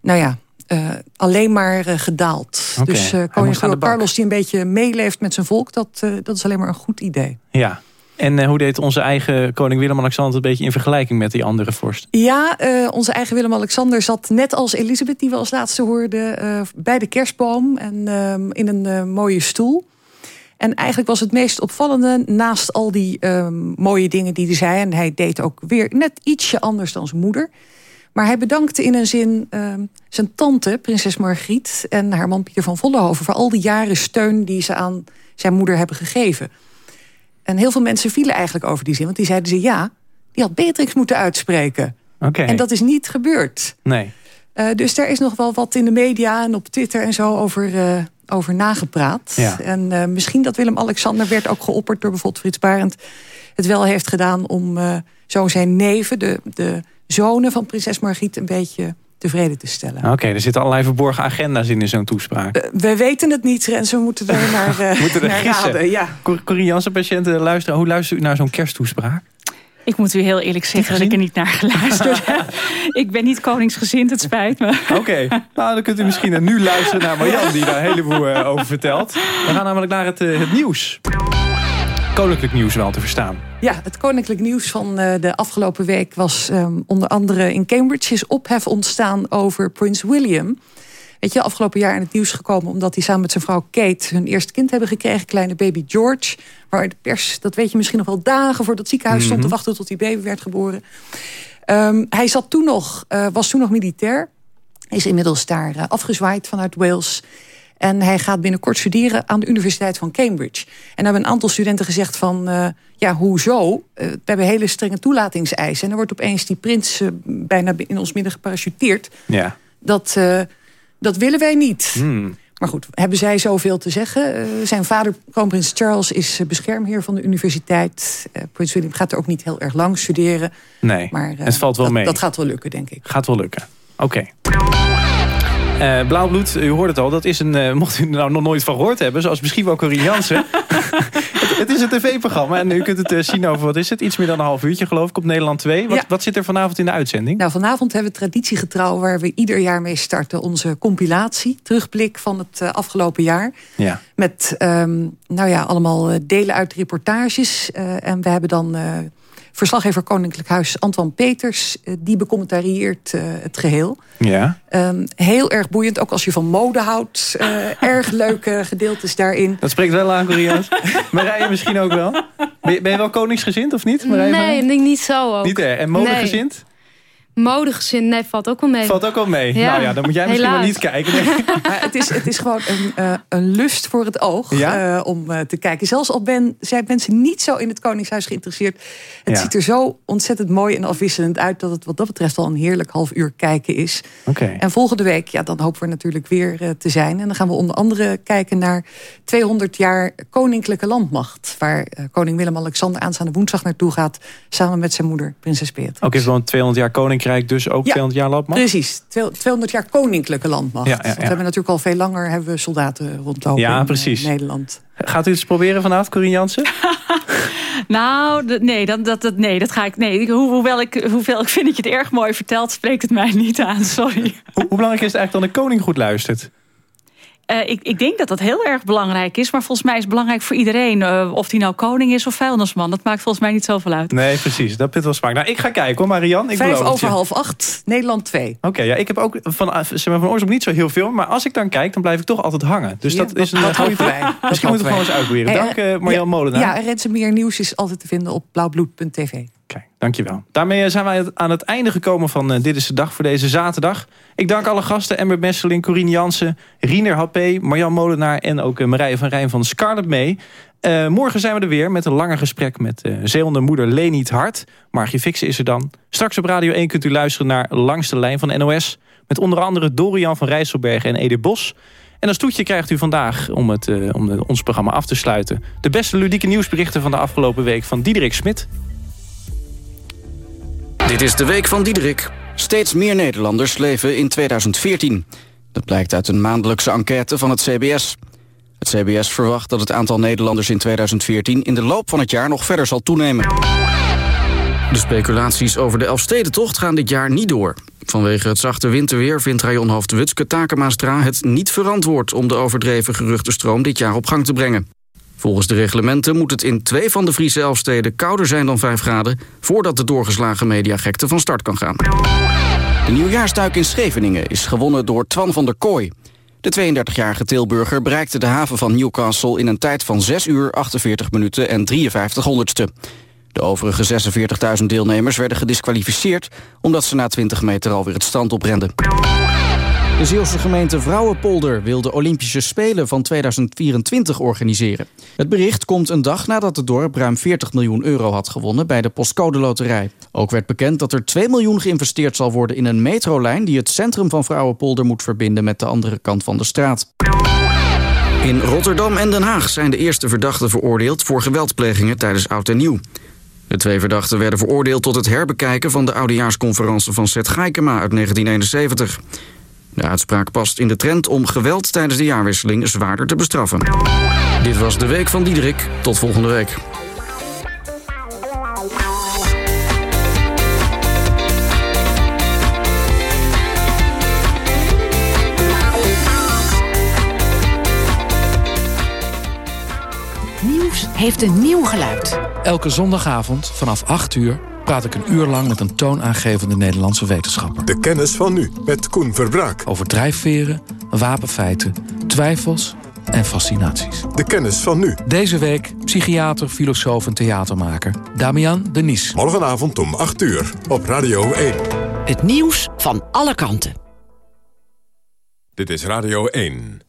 nou ja, uh, alleen maar uh, gedaald. Okay. Dus koning Carlos die een beetje meeleeft met zijn volk... dat, dat is alleen maar een goed idee. Ja, en uh, hoe deed onze eigen koning Willem-Alexander... een beetje in vergelijking met die andere vorst? Ja, uh, onze eigen Willem-Alexander zat net als Elisabeth... die we als laatste hoorden, uh, bij de kerstboom... en in een mooie stoel. En eigenlijk was het meest opvallende... naast al die mooie dingen die hij zei... en hij deed ook weer net ietsje anders dan zijn moeder... Maar hij bedankte in een zin zijn tante, prinses Margriet... en haar man Pieter van Vollenhoven... voor al die jaren steun die ze aan zijn moeder hebben gegeven... En heel veel mensen vielen eigenlijk over die zin. Want die zeiden ze, ja, die had Beatrix moeten uitspreken. Okay. En dat is niet gebeurd. Nee. Uh, dus daar is nog wel wat in de media en op Twitter en zo over, uh, over nagepraat. Ja. En uh, misschien dat Willem-Alexander werd ook geopperd door bijvoorbeeld Frits Barend... het wel heeft gedaan om zo zijn neven, de, de zonen van prinses Margriet... een beetje tevreden te stellen. Oké, okay, er zitten allerlei verborgen agenda's in in zo'n toespraak. Uh, we weten het niet, Rens. We moeten er naar, uh, moeten er naar gissen. raden. Ja. Koreaanse patiënten luisteren. Hoe luistert u naar zo'n kersttoespraak? Ik moet u heel eerlijk zeggen dat ik er niet naar geluisterd heb. ik ben niet koningsgezind, het spijt me. Oké, okay. nou dan kunt u misschien nu luisteren naar Marjan... die daar een heleboel uh, over vertelt. We gaan namelijk naar het, het nieuws. Koninklijk nieuws wel te verstaan. Ja, het koninklijk nieuws van uh, de afgelopen week was um, onder andere in Cambridge is ophef ontstaan over Prins William. Weet je, afgelopen jaar in het nieuws gekomen omdat hij samen met zijn vrouw Kate hun eerste kind hebben gekregen, kleine baby George. Waar de pers, dat weet je misschien nog wel dagen voor dat ziekenhuis stond Mhm. te wachten tot die baby werd geboren. Um, hij zat toen nog, uh, was toen nog militair. Is inmiddels daar uh, afgezwaaid vanuit Wales. En hij gaat binnenkort studeren aan de Universiteit van Cambridge. En daar hebben een aantal studenten gezegd van... Uh, ja, hoezo? Uh, we hebben hele strenge toelatingseisen. En er wordt opeens die prins uh, bijna in ons midden geparachuteerd. Ja. Dat, dat willen wij niet. Hmm. Maar goed, hebben zij zoveel te zeggen? Zijn vader, kroonprins Charles, is beschermheer van de universiteit. Prins William gaat er ook niet heel erg lang studeren. Nee, maar, het valt wel dat, mee. Dat gaat wel lukken, denk ik. Gaat wel lukken, oké. Okay. Uh, Blauwbloed, u hoort het al, dat is een, uh, mocht u er nou nog nooit van gehoord hebben... zoals misschien wel Corine Jansen. het, het, is een tv-programma en u kunt het uh, zien over, wat is het? Iets meer dan een half uurtje geloof ik op Nederland 2. Wat, ja. wat zit er vanavond in de uitzending? Nou, vanavond hebben we traditiegetrouw waar we ieder jaar mee starten. Onze compilatie, terugblik van het afgelopen jaar. Ja. Met um, nou ja, allemaal delen uit reportages. en we hebben dan verslaggever Koninklijk Huis Antoine Peters... die becommentarieert uh, het geheel. Ja. Um, heel erg boeiend, ook als je van mode houdt. Uh, erg leuke gedeeltes daarin. Dat spreekt wel aan, Coria's. Marije misschien ook wel. Ben je, ben je wel koningsgezind of niet? Marije nee, ik denk niet zo ook. Niet er. En modegezind? Nee. Modegezin, nee, valt ook wel mee. Valt ook wel mee. Ja. Nou ja, dan moet jij misschien Helaas. wel niet kijken. Nee. Maar het, is, het is gewoon een, uh, een lust voor het oog ja? uh, om uh, te kijken. Zelfs al ben, zijn mensen niet zo in het Koningshuis geïnteresseerd. Het Ja. ziet er zo ontzettend mooi en afwisselend uit... dat het wat dat betreft al een heerlijk half uur kijken is. Oké. En volgende week, ja, dan hopen we natuurlijk weer uh, te zijn. En dan gaan we onder andere kijken naar 200 jaar Koninklijke Landmacht. Waar uh, koning Willem-Alexander aanstaande woensdag naartoe gaat... samen met zijn moeder, prinses Beatrix. Ook even een 200 jaar koninkrijk, dus ook Ja, 200 jaar landmacht? Precies, 200 jaar Koninklijke Landmacht. Ja, ja, ja. Want we hebben natuurlijk al veel langer hebben we soldaten rondlopen Ja, in precies. uh, Nederland. Gaat u het eens proberen vanavond, Corine Jansen? Nou, nee, dat, dat, dat, nee, dat ga ik. Nee, Ho- hoewel, ik, hoewel ik vind dat je het erg mooi vertelt, spreekt het mij niet aan. Sorry. Hoe, hoe belangrijk is het eigenlijk dat de koning goed luistert? Eh, ik, ik denk dat dat heel erg belangrijk is. Maar volgens mij is het belangrijk voor iedereen. eh, of die nou koning is of vuilnisman. Dat maakt volgens mij niet zoveel uit. Nee, precies. Dat vindt wel smaak. Nou, ik ga kijken hoor, Marianne. Ik Vijf over je. half acht, Nederland 2. Oké, ja, ik heb ook van, eh, zeg maar, van oorsprong niet zo heel veel. Maar als ik dan kijk, dan blijf ik toch altijd hangen. Dus Ja, dat is een dat goede wij. Misschien moeten we gewoon eens uitproberen. Hey, Dank, eh, eh, Marjan ja, Molenaar. Ja, Renze Meer Nieuws is altijd te vinden op blauwbloed.tv. Kijk, dankjewel. Daarmee zijn wij aan het einde gekomen van eh, Dit is de Dag voor deze zaterdag. Ik dank alle gasten, Ember Messeling, Corine Jansen, Riener Happé, Marjan Molenaar en ook eh, Marije van Rijn van Scarlet mee. Eh, morgen zijn we er weer met een langer gesprek met uh, zeehondenmoeder Leni Hart. Margie Fixen is er dan. Straks op Radio 1 kunt u luisteren naar Langs de Lijn van NOS. Met onder andere Dorian van Rijsselbergen en Ede Bos. En als toetje krijgt u vandaag, om, het, uh, om ons programma af te sluiten... de beste ludieke nieuwsberichten van de afgelopen week van Diederik Smit. Dit is de week van Diederik. Steeds meer Nederlanders leven in 2014. Dat blijkt uit een maandelijkse enquête van het CBS. Het CBS verwacht dat het aantal Nederlanders in 2014... in de loop van het jaar nog verder zal toenemen. De speculaties over de Elfstedentocht gaan dit jaar niet door. Vanwege het zachte winterweer vindt rajonhoofd Wutske Takemaastra het niet verantwoord... om de overdreven geruchtenstroom dit jaar op gang te brengen. Volgens de reglementen moet het in twee van de Friese Elfsteden kouder zijn dan 5 graden... voordat de doorgeslagen mediagekte van start kan gaan. De nieuwjaarsduik in Scheveningen is gewonnen door Twan van der Kooi. De 32-jarige Tilburger bereikte de haven van Newcastle... in een tijd van 6 uur, 48 minuten en 53 honderdste. De overige 46.000 deelnemers werden gedisqualificeerd... omdat ze na 20 meter alweer het strand oprenden. De Zeeuwse gemeente Vrouwenpolder wil de Olympische Spelen van 2024 organiseren. Het bericht komt een dag nadat het dorp ruim 40 miljoen euro had gewonnen bij de Postcode Loterij. Ook werd bekend dat er 2 miljoen geïnvesteerd zal worden in een metrolijn die het centrum van Vrouwenpolder moet verbinden met de andere kant van de straat. In Rotterdam en Den Haag zijn de eerste verdachten veroordeeld voor geweldplegingen tijdens Oud en Nieuw. De twee verdachten werden veroordeeld tot het herbekijken van de oudejaarsconferentie van Seth Gaikema uit 1971. De uitspraak past in de trend om geweld tijdens de jaarwisseling zwaarder te bestraffen. Dit was de Week van Diederik. Tot volgende week. Nieuws heeft een nieuw geluid. Elke zondagavond vanaf 8 uur praat ik een uur lang met een toonaangevende Nederlandse wetenschapper. De kennis van nu met Koen Verbraak. Over drijfveren, wapenfeiten, twijfels en fascinaties. De kennis van nu. Deze week psychiater, filosoof en theatermaker Damian Denies. Morgenavond om 8 uur op Radio 1. Het nieuws van alle kanten. Dit is Radio 1.